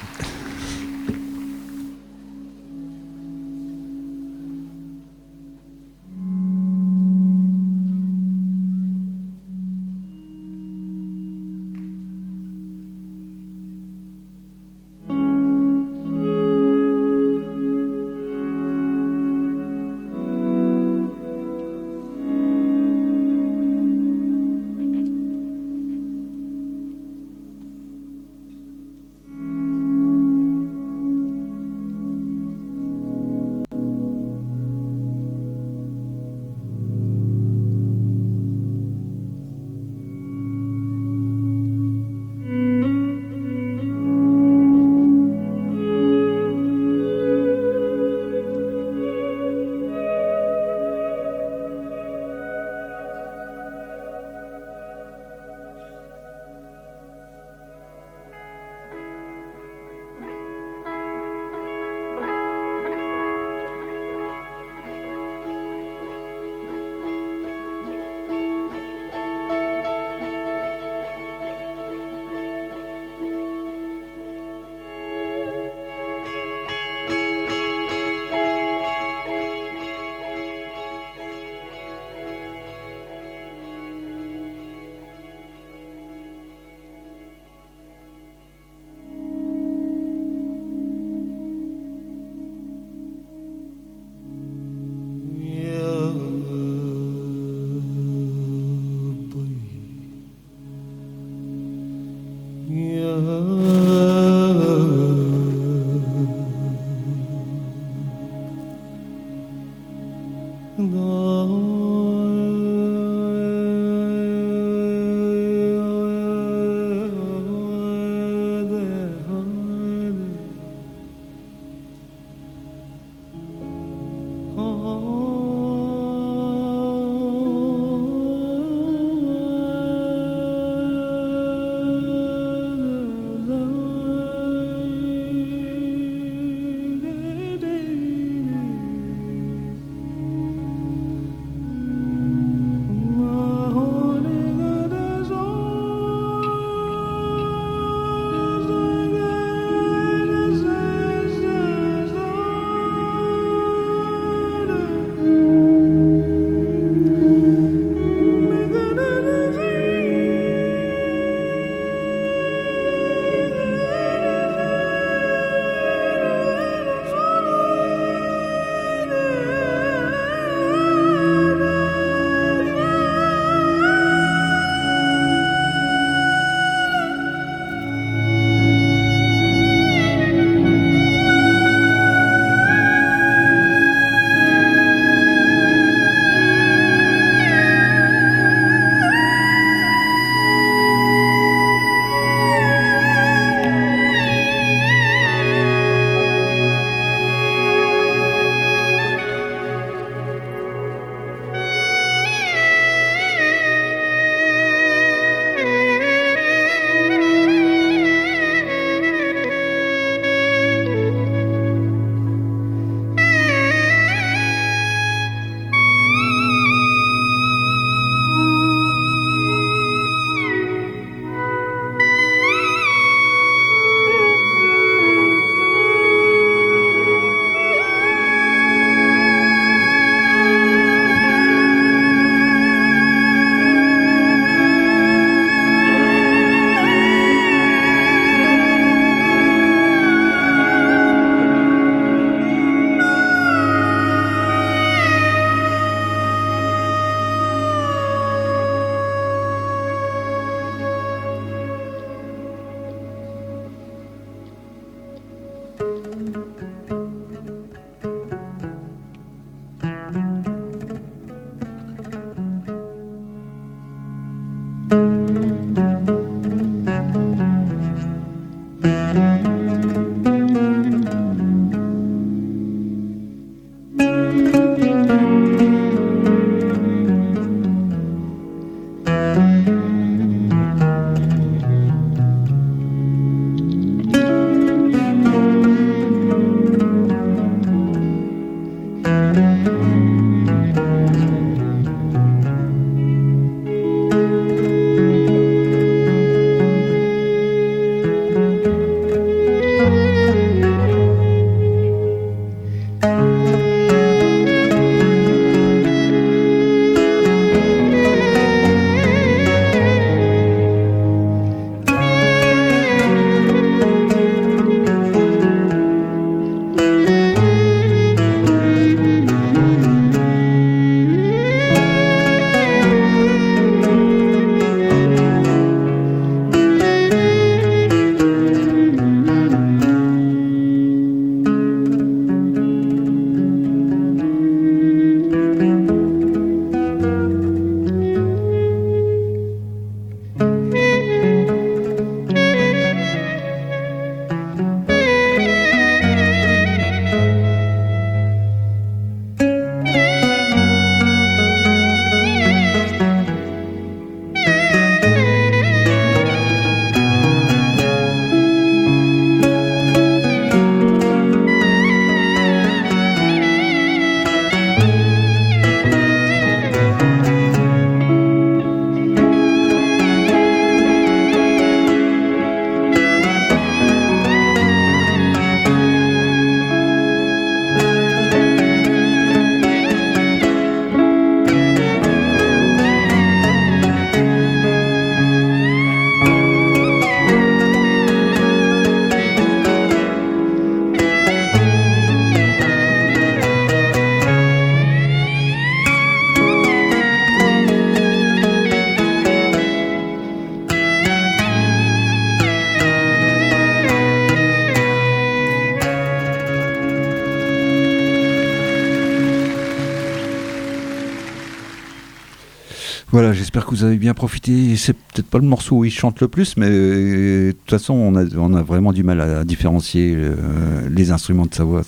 Voilà, j'espère que vous avez bien profité. C'est peut-être pas le morceau où il chante le plus, mais euh, de toute façon, on a, on a vraiment du mal à différencier euh, les instruments de sa voix.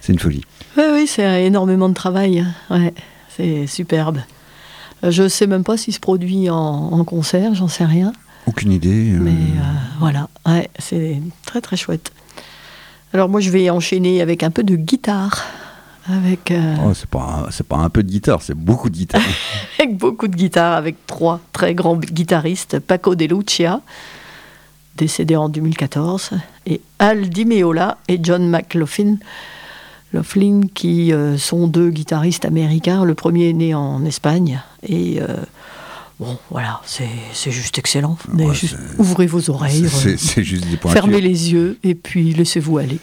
C'est, une folie. Oui, oui, c'est énormément de travail. Ouais, c'est superbe. Euh, Je sais même pas s'il se produit en, en concert, j'en sais rien. Aucune idée. euh, Mais voilà, ouais, c'est très très chouette. Alors moi je vais enchaîner avec un peu de guitare, avec, euh, oh, c'est, pas un, c'est pas un peu de guitare, c'est beaucoup de guitare. avec beaucoup de guitare, avec trois très grands guitaristes, Paco De Lucia, décédé en 2014, et Al Di Meola et John McLaughlin, Laughlin, qui euh, sont deux guitaristes américains. Le premier est né en Espagne, et euh, bon voilà, c'est c'est juste excellent. Mais Ouais, juste c'est- ouvrez vos oreilles. juste des. Fermez les yeux et puis laissez-vous aller.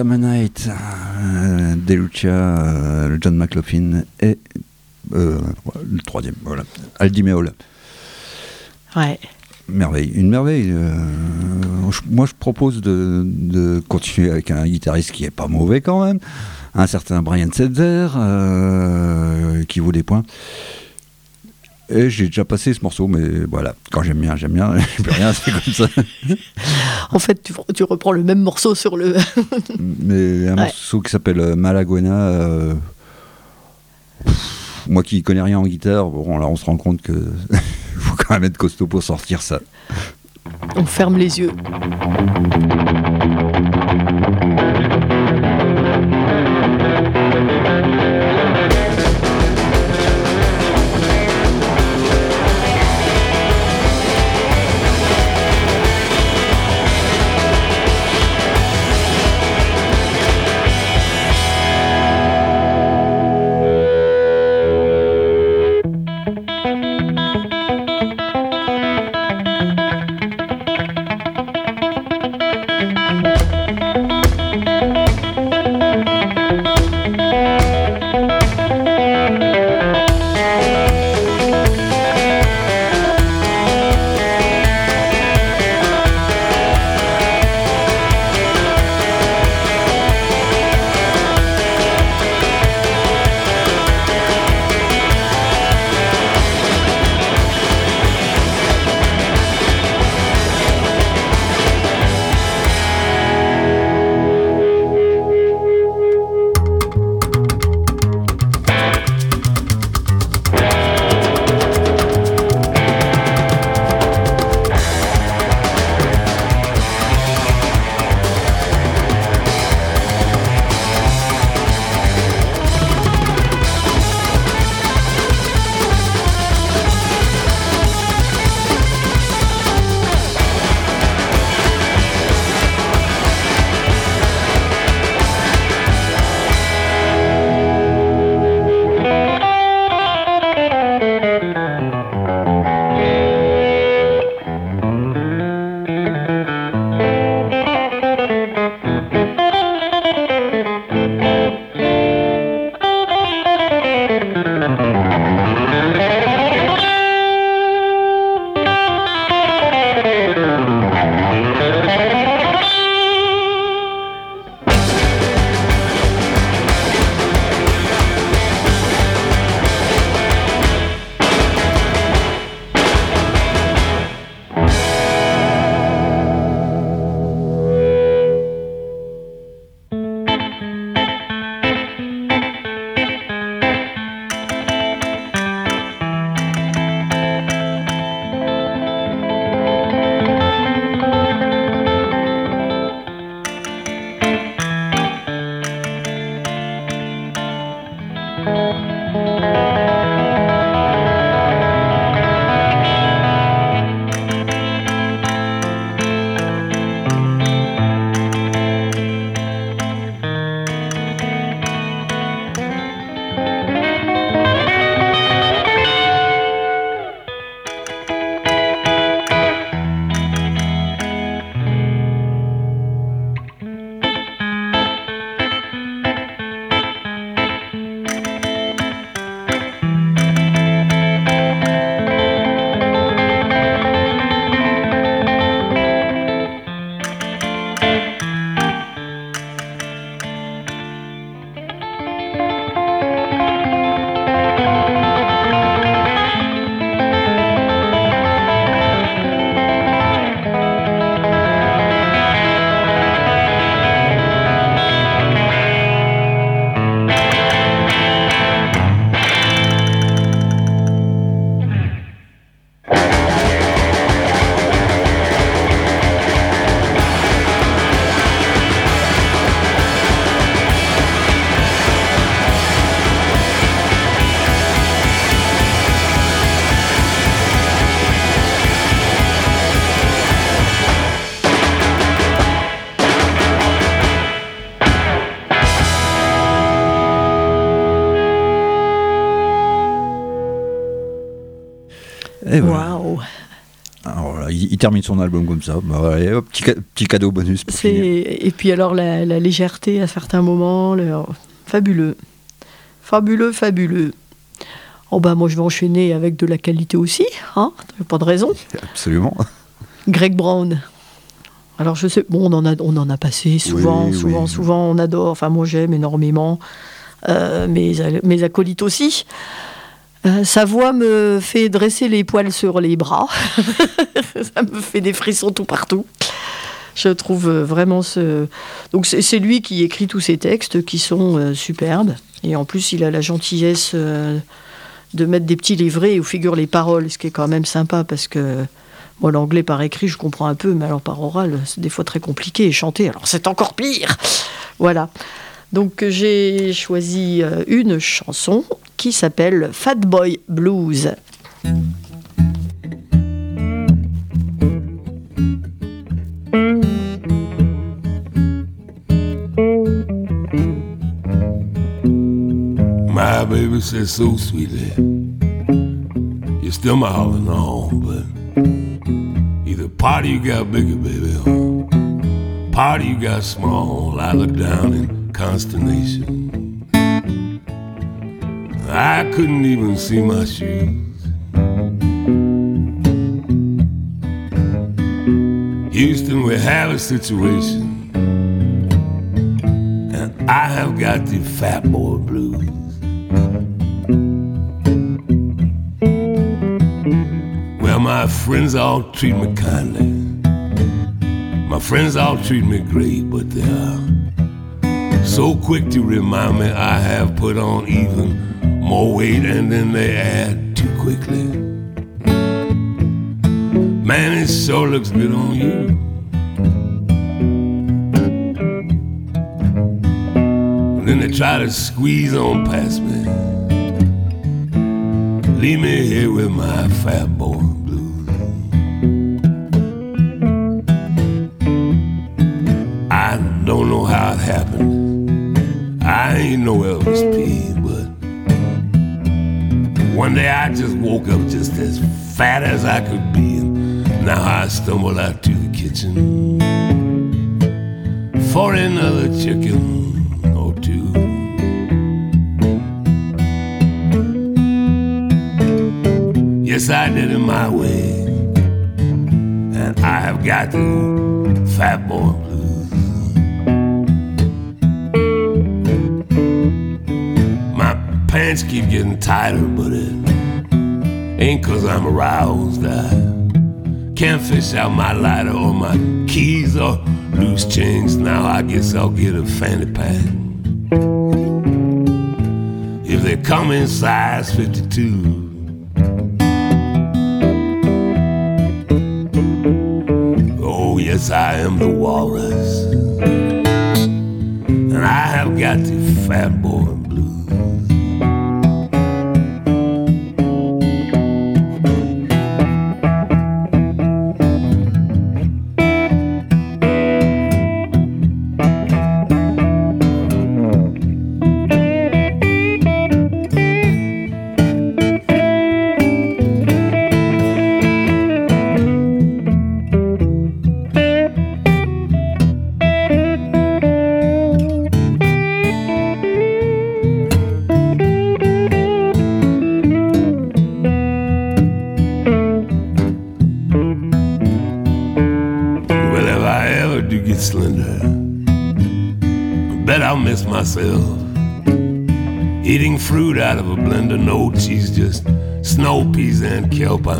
Summer Night, euh, Delucia, euh, John McLaughlin et euh, le troisième, voilà, Aldi Meola. Ouais. Merveille, une merveille. je- moi, je propose de, de continuer avec un guitariste qui est pas mauvais quand même, un certain Brian Setzer, qui vaut des points. Et j'ai déjà passé ce morceau, mais voilà, quand j'aime bien, j'aime bien, je peux rien, c'est comme ça. En fait, tu, tu reprends le même morceau sur le. Mais un Ouais. morceau qui s'appelle euh, Malaguena, euh, moi qui connais rien en guitare, bon, là on se rend compte que faut quand même être costaud pour sortir ça. On ferme les yeux. Termine son album comme ça. Bah, allez, hop, petit, ca- petit cadeau bonus. pour C'est finir. et puis alors la, la légèreté à certains moments, le- fabuleux, fabuleux, fabuleux. Oh bah moi je vais enchaîner avec de la qualité aussi, hein, pas de raison. Absolument. Greg Brown. Alors je sais, bon on en a, on en a passé souvent, Oui, souvent, oui. souvent, on adore. Enfin moi j'aime énormément. Euh, mes acolytes aussi. Euh, sa voix me fait dresser les poils sur les bras. Ça me fait des frissons tout partout. Je trouve euh, vraiment ce. Donc c'est lui qui écrit tous ces textes qui sont euh, superbes. Et en plus, il a la gentillesse de mettre des petits livrets où figurent les paroles, ce qui est quand même sympa parce que moi, l'anglais par écrit, je comprends un peu, mais alors par oral, c'est des fois très compliqué. Et chanter, alors c'est encore pire. Voilà. Donc j'ai choisi une chanson qui s'appelle Fat Boy Blues. My baby says so sweetly, you're still my all in all, but either part of you got bigger, baby, or part of you got small. I look down in consternation. I couldn't even see my shoes. Houston, we have a situation. And I have got the fat boy blues. Well, my friends all treat me kindly. My friends all treat me great, but they are so quick to remind me I have put on even more weight and then they add too quickly. Man, it sure looks good on you. Then they try to squeeze on past me. Leave me here with my fat boy fat as I could be, and now I stumbled out to the kitchen for another chicken or two. Yes, I did it my way, and I have got the fat boy blues. My pants keep getting tighter, but it ain't cause I'm aroused. I can't fish out my lighter or my keys or loose change. Now I guess I'll get a fanny pack. If they come in size 52. Oh, yes, I am the walrus. And I have got the fat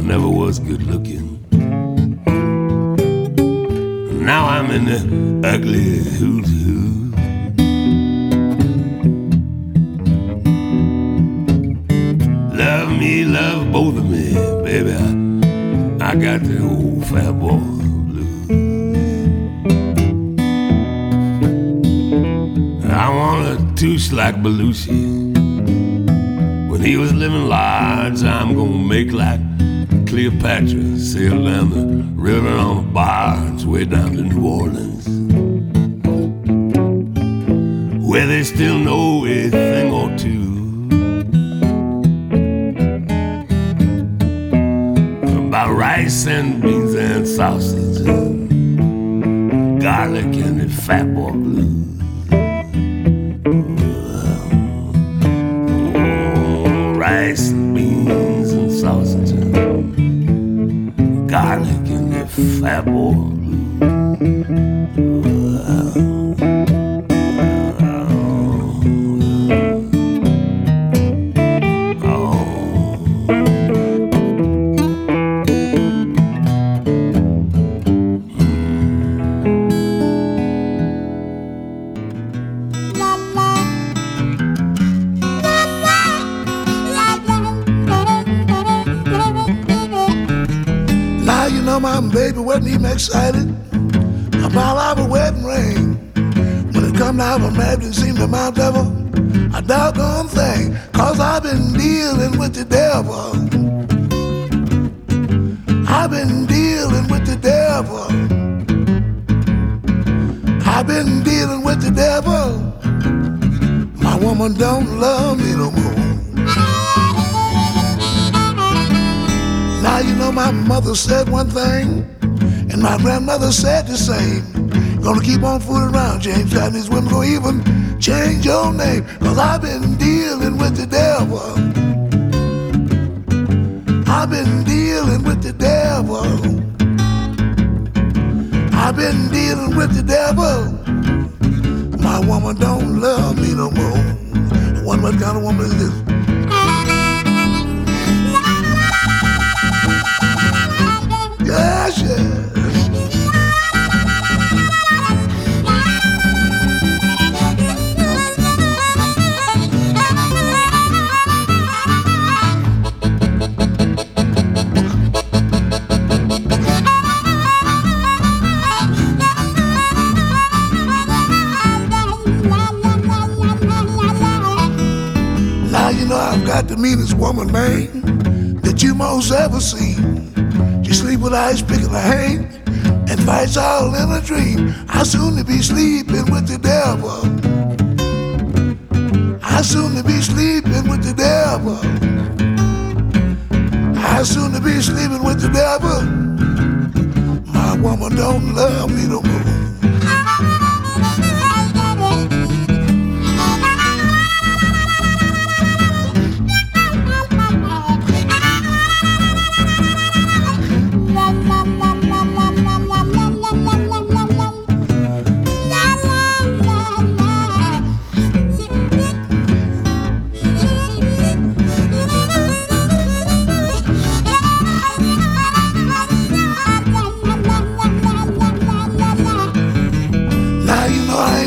I never was good looking. Now I'm in the ugly who's who. Love me, love both of me, baby. I, I got the old fat boy. I want a touche like Belushi. When he was living large, I'm gonna make like Cleopatra, sail down the river on a barge way down to New Orleans. Where they still know a thing or two about rice and beans and sausage, garlic and fat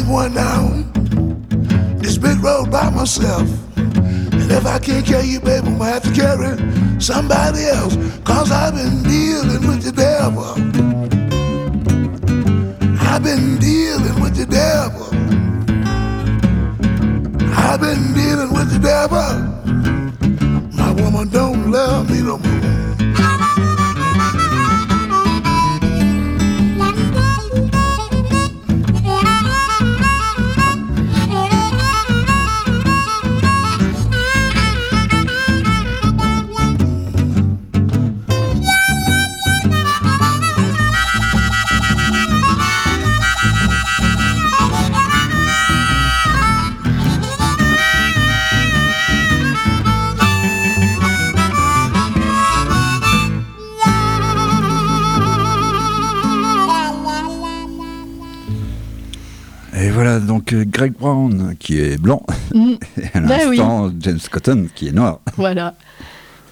ain't going down this big road by myself. And if I can't carry you, baby, I'm gonna have to carry somebody else. Cause I've been dealing with the devil. I've been dealing with the devil. I've been dealing with the devil. My woman don't love me no more. Donc euh, Greg Brown qui est blanc, Mm. et à Ben oui. l'instant James Cotton qui est noir. Voilà.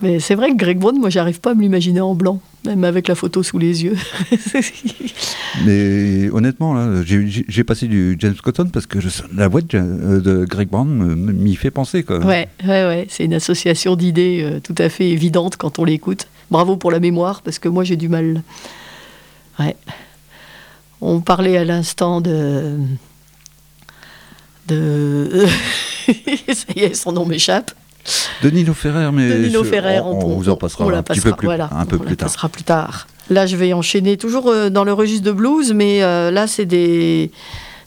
Mais c'est vrai que Greg Brown, moi, j'arrive pas à me l'imaginer en blanc, même avec la photo sous les yeux. Mais honnêtement, là, j'ai- passé du James Cotton parce que je, la voix de, euh, de Greg Brown m'y fait penser. Quoi. ouais, ouais, ouais. C'est une association d'idées euh, tout à fait évidente quand on l'écoute. Bravo pour la mémoire, parce que moi, j'ai du mal. Ouais. On parlait à l'instant de. De. Ça y est, son nom m'échappe. De Nino Ferrer, mais de Ferrer. on, on vous en passera on un petit peu plus, voilà, un peu on plus tard. passera plus tard. Là, je vais enchaîner toujours euh, dans le registre de blues, mais euh, là, c'est des,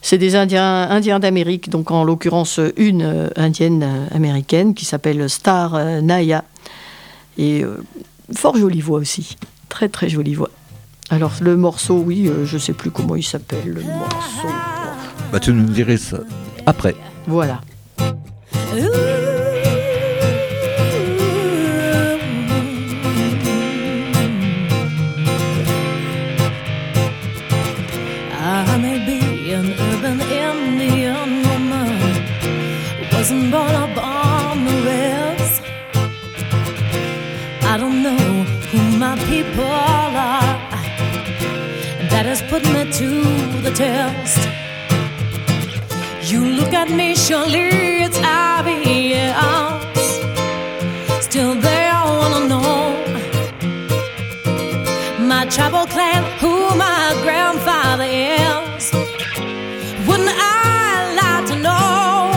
c'est des Indiens, Indiens d'Amérique, donc en l'occurrence une euh, indienne américaine qui s'appelle Star euh, Naya. Et fort jolie voix aussi. Très très jolie voix. Alors le morceau, oui, je sais plus comment il s'appelle le morceau. Bah, tu nous dirais ça après. Voilà. I may be an urban Indian woman, wasn't born up on the rails. I don't know who my people are. That has put me to the test. You look at me, surely it's obvious. Still, they all wanna know my tribal clan, who my grandfather is. Wouldn't I like to know?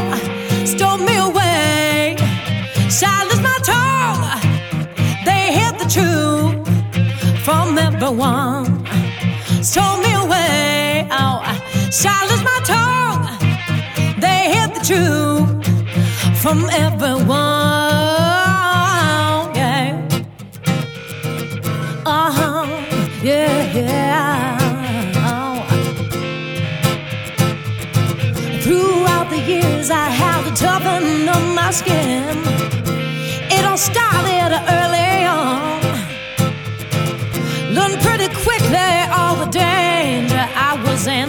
Stole me away, silenced my tongue. They hid the truth from everyone. Stole me away, oh, silenced my tongue. Truth from everyone. Yeah. Uh-huh, yeah, yeah. Oh. Throughout the years, I had to toughen up my skin. It all started early on. Learned pretty quickly all the danger I was in.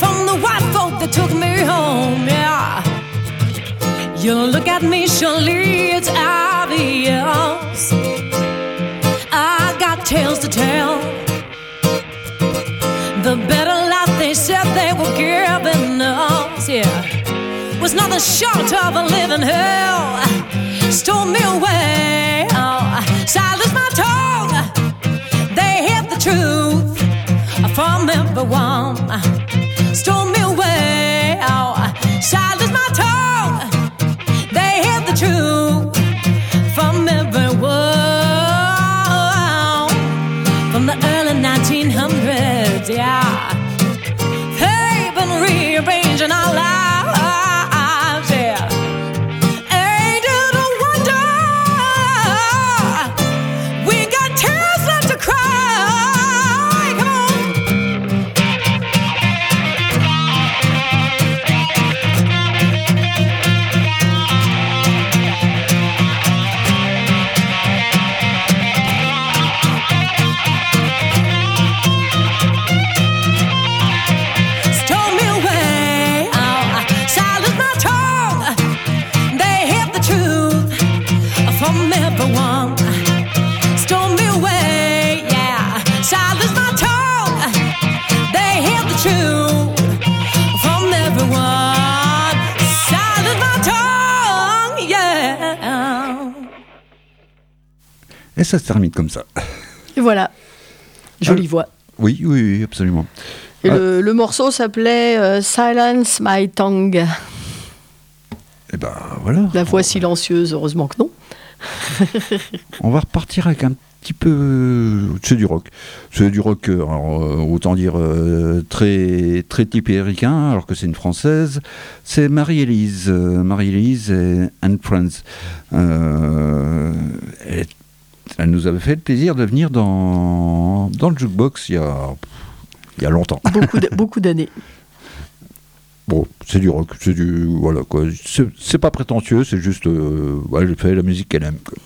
From the white folk that took me home. You look at me, surely it's obvious. I got tales to tell. The better life they said they were giving us, yeah, was nothing short of a living hell. Stole me away, oh, silenced my tongue. They hid the truth from everyone. Ça se termine comme ça. Et voilà. Jolie Ah. voix. Oui, oui, oui, absolument. Et Ah. le, le morceau s'appelait euh, Silence My Tongue. Et ben voilà. La voix silencieuse, heureusement que non. On va repartir avec un petit peu. C'est du rock. C'est du rock, euh, alors, euh, autant dire euh, très, très type américain, alors que c'est une française. C'est Marie-Élise. euh, Marie-Élise et and Friends. Euh, elle, elle nous avait fait le plaisir de venir dans, dans le jukebox il y a, il y a longtemps. Beaucoup, d'années. Bon, c'est du rock, c'est du. Voilà quoi. C'est pas prétentieux, c'est juste. Euh, elle fait la musique qu'elle aime. quoi.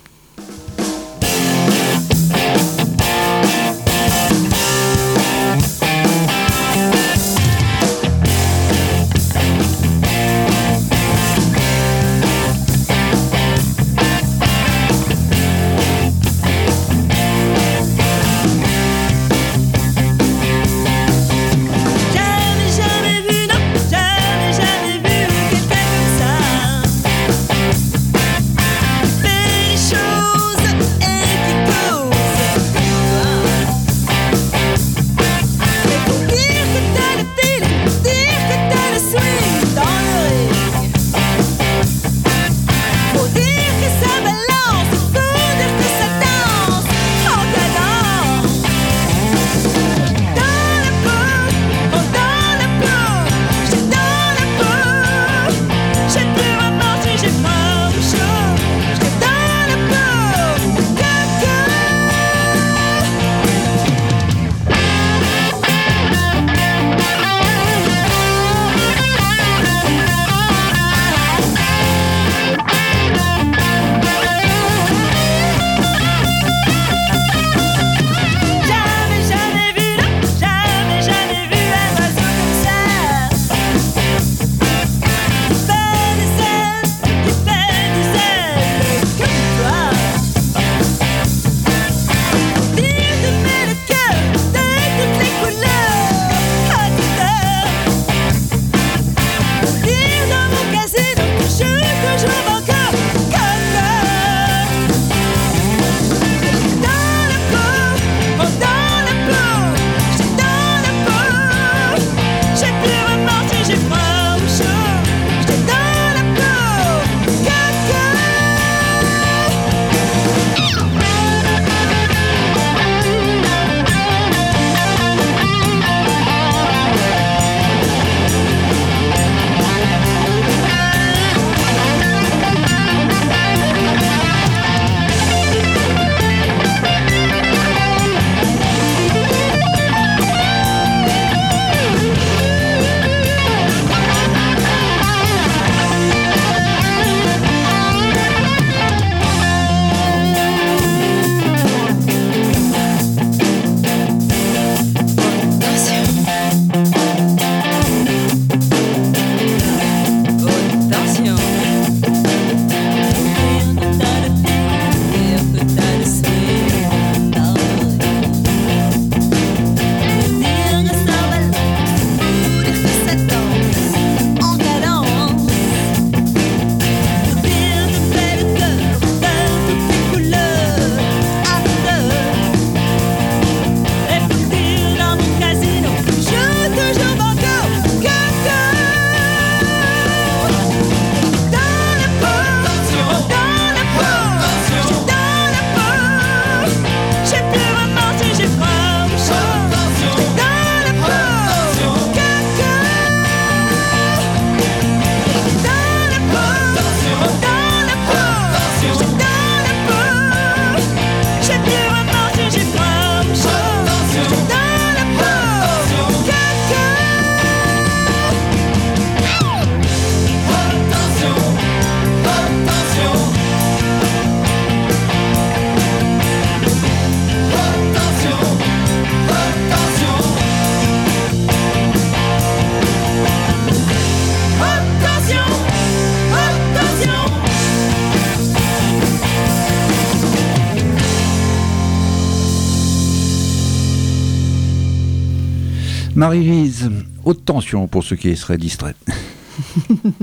Marie-Lise, haute tension pour ceux qui seraient distraits.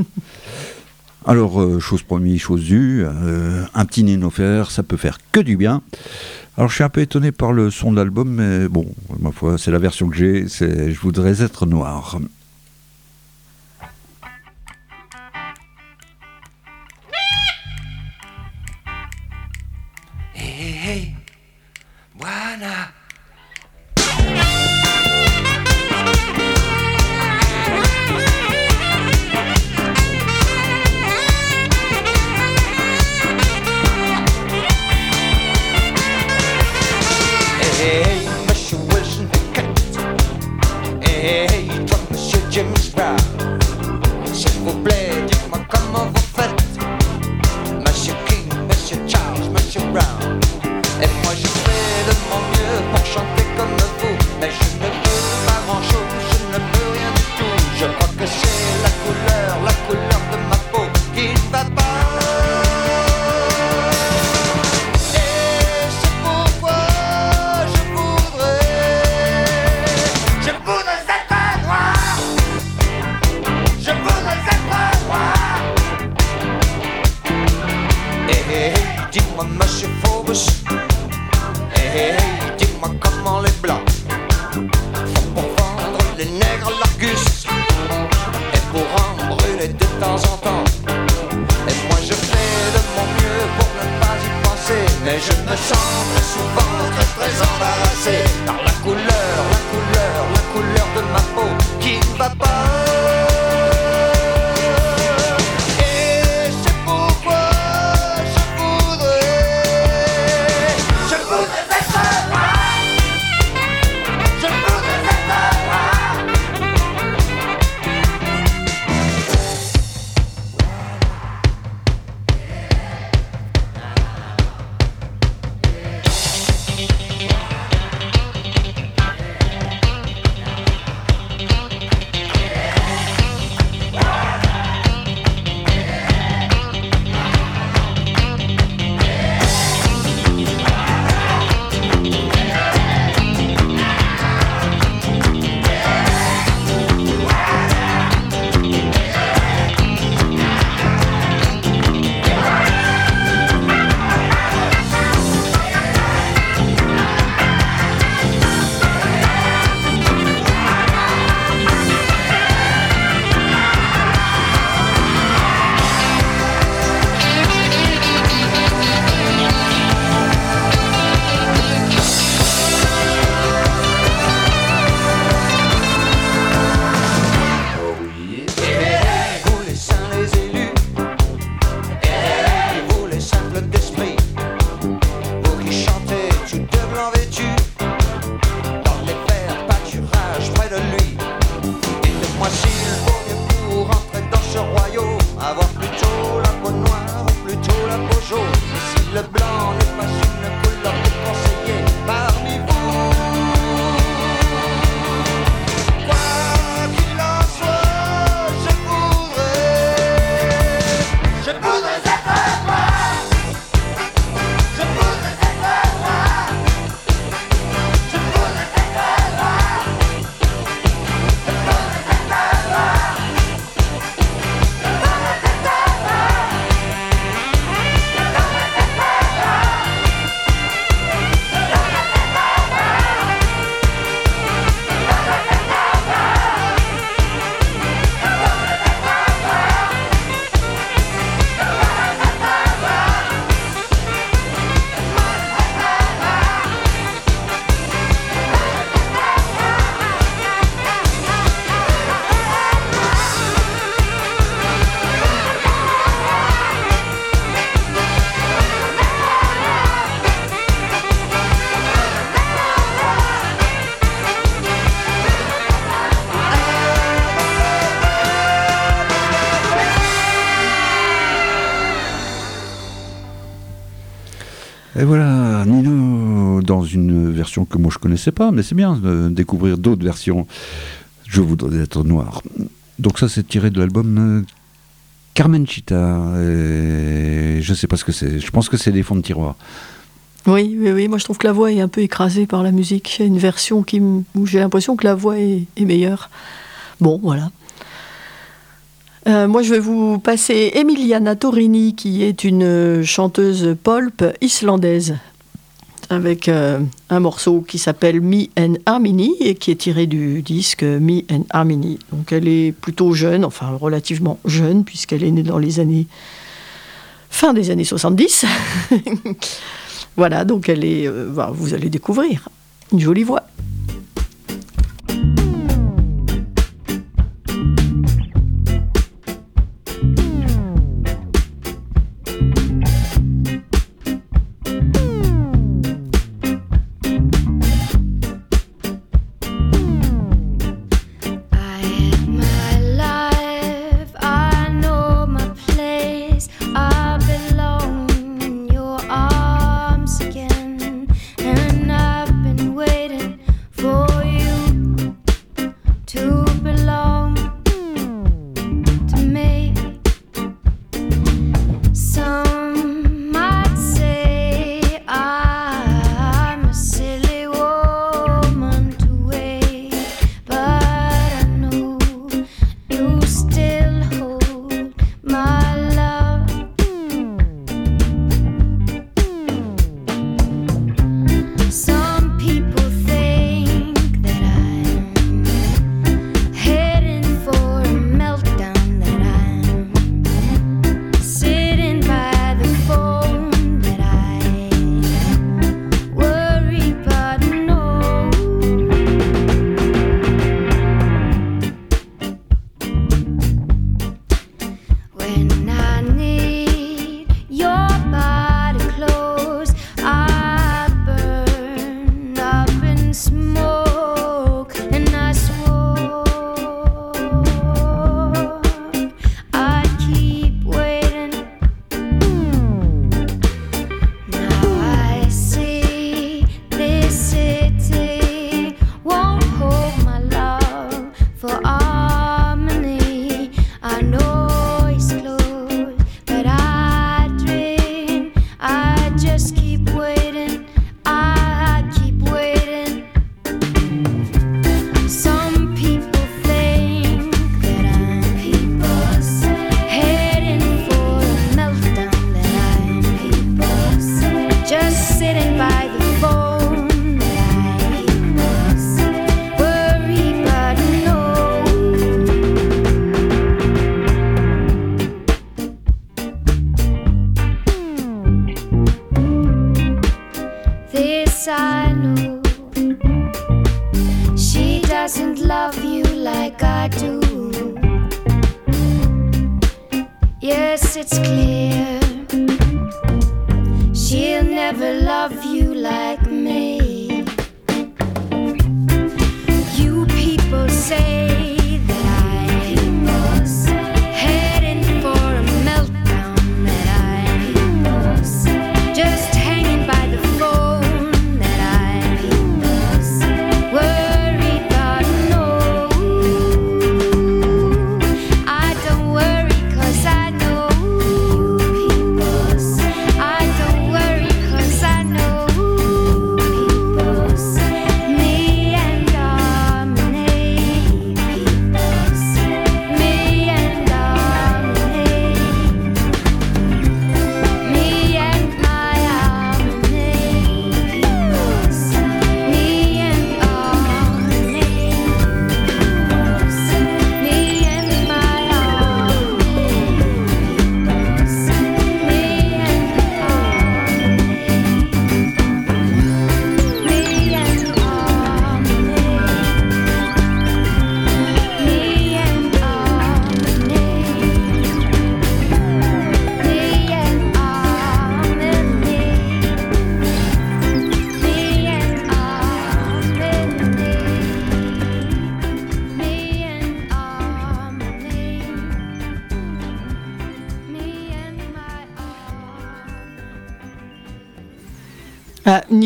Alors, euh, chose promise, chose due, euh, un petit nénophère, ça peut faire que du bien. Alors, je suis un peu étonné par le son de l'album, mais bon, ma foi, c'est la version que j'ai, c'est Je voudrais être noir. diep, mijn mesje voor que moi je connaissais pas, mais c'est bien de découvrir d'autres versions. Je voudrais être noir. Donc ça c'est tiré de l'album euh, Carmen Chita. Et je sais pas ce que c'est. Je pense que c'est des fonds de tiroir. Oui, oui, oui. Moi, je trouve que la voix est un peu écrasée par la musique. Il y a une version qui, où j'ai l'impression que la voix est, meilleure. Bon, voilà. Euh, moi, je vais vous passer Emiliana Torini, qui est une euh, chanteuse polpe islandaise avec euh, un morceau qui s'appelle Me and Harmony et qui est tiré du disque Me and Harmony. Donc, elle est plutôt jeune, enfin relativement jeune, puisqu'elle est née dans les années fin des années 70. voilà, donc elle est, euh, vous allez découvrir une jolie voix.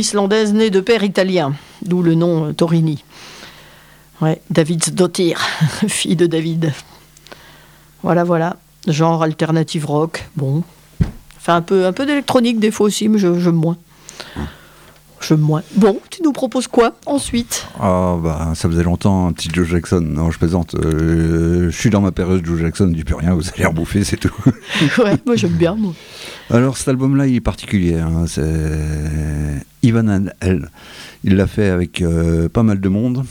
Islandaise née de père italien, d'où le nom euh, Torini. Ouais, David Dottir, fille de David. Voilà, voilà. Genre alternative rock, bon. Enfin, un peu, un peu d'électronique des fois aussi, mais je- j'aime moins. Moins. Bon, tu nous proposes quoi ensuite? Ah bah ça faisait longtemps, un petit Joe Jackson. Non, je plaisante. euh, je suis dans ma période Joe Jackson, du plus rien, vous allez rebouffer, c'est tout. Ouais, moi j'aime bien, moi. Alors cet album-là, il est particulier. hein, c'est Ivan and L. Il l'a fait avec euh, pas mal de monde.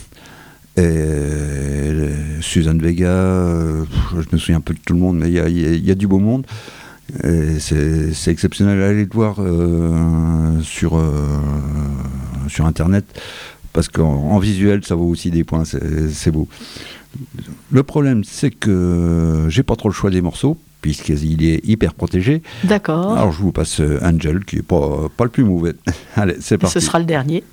Et euh, Suzanne Vega, euh, je me souviens un peu de tout le monde, mais y y il y a du beau monde. C'est exceptionnel. Allez le voir euh, sur, euh, sur Internet, parce qu'en en visuel, ça vaut aussi des points, c'est c'est beau. Le problème, c'est que j'ai pas trop le choix des morceaux, puisqu'il est hyper protégé. D'accord. Alors je vous passe euh, Angel, qui est pas, pas le plus mauvais. Allez, c'est parti. Ce sera le dernier.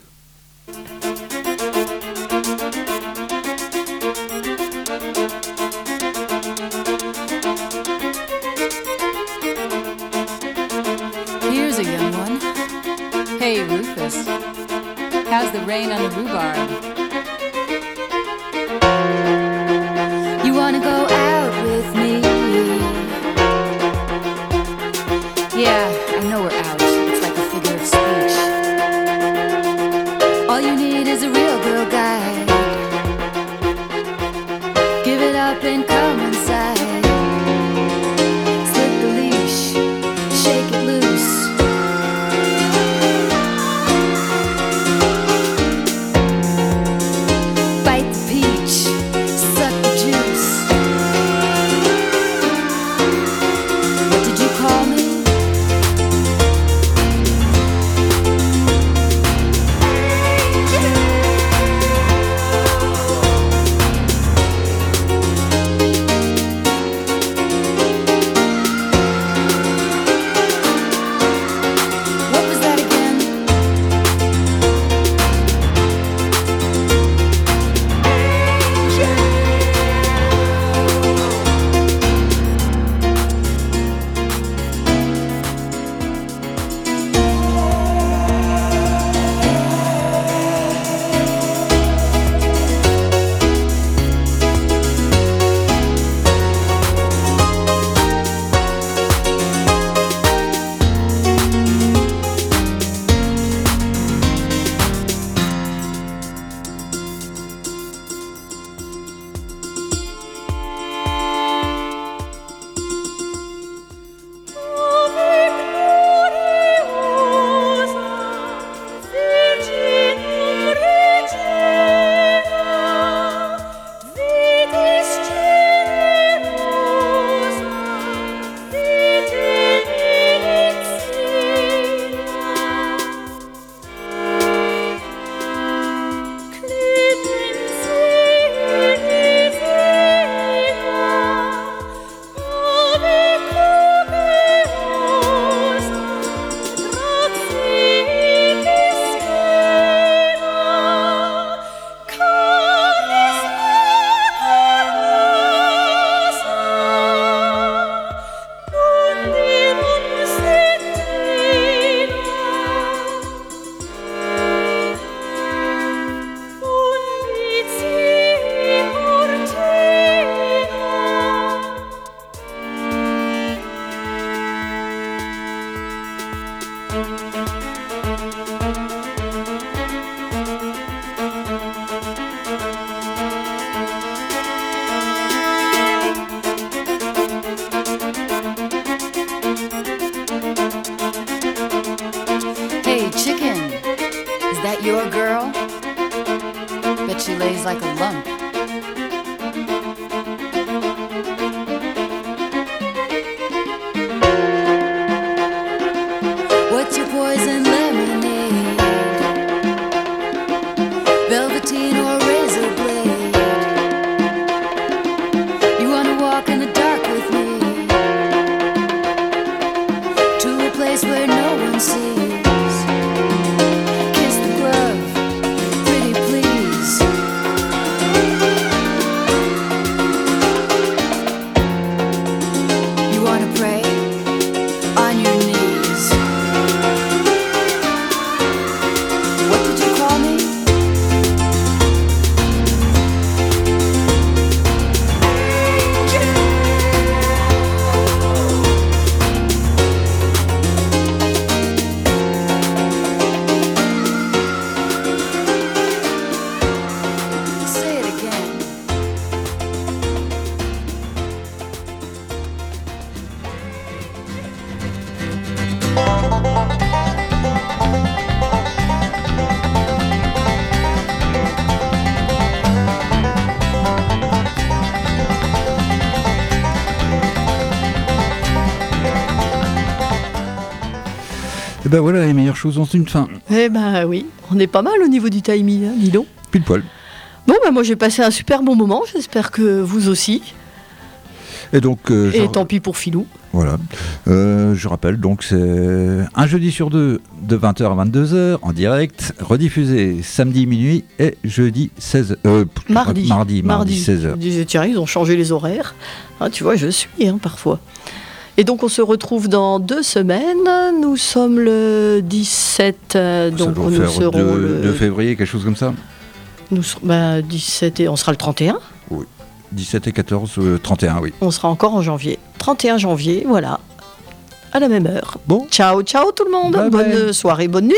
Ont une fin. Eh ben oui, on est pas mal au niveau du timing, hein, dis donc. Pile poil. Bon, ben moi j'ai passé un super bon moment, j'espère que vous aussi. Et donc, euh, Et je- tant pis pour Filou. voilà. Euh, je rappelle, donc c'est un jeudi sur deux de 20h à 22h en direct, rediffusé samedi minuit et jeudi 16 euh, Mardi. mardi, mardi 16h. Disais, tiens, ils ont changé les horaires. Hein, tu vois, je suis hein, parfois. Et donc on se retrouve dans deux semaines. Nous sommes le 17, euh, donc nous faire serons 2, le 2 février, quelque chose comme ça nous serons- bah, 17 et on sera le 31. Oui. 17 et 14, euh, 31, oui. On sera encore en janvier. 31 janvier, voilà. À la même heure. Bon. Ciao, ciao tout le monde. Bye bonne bye. soirée, bonne nuit.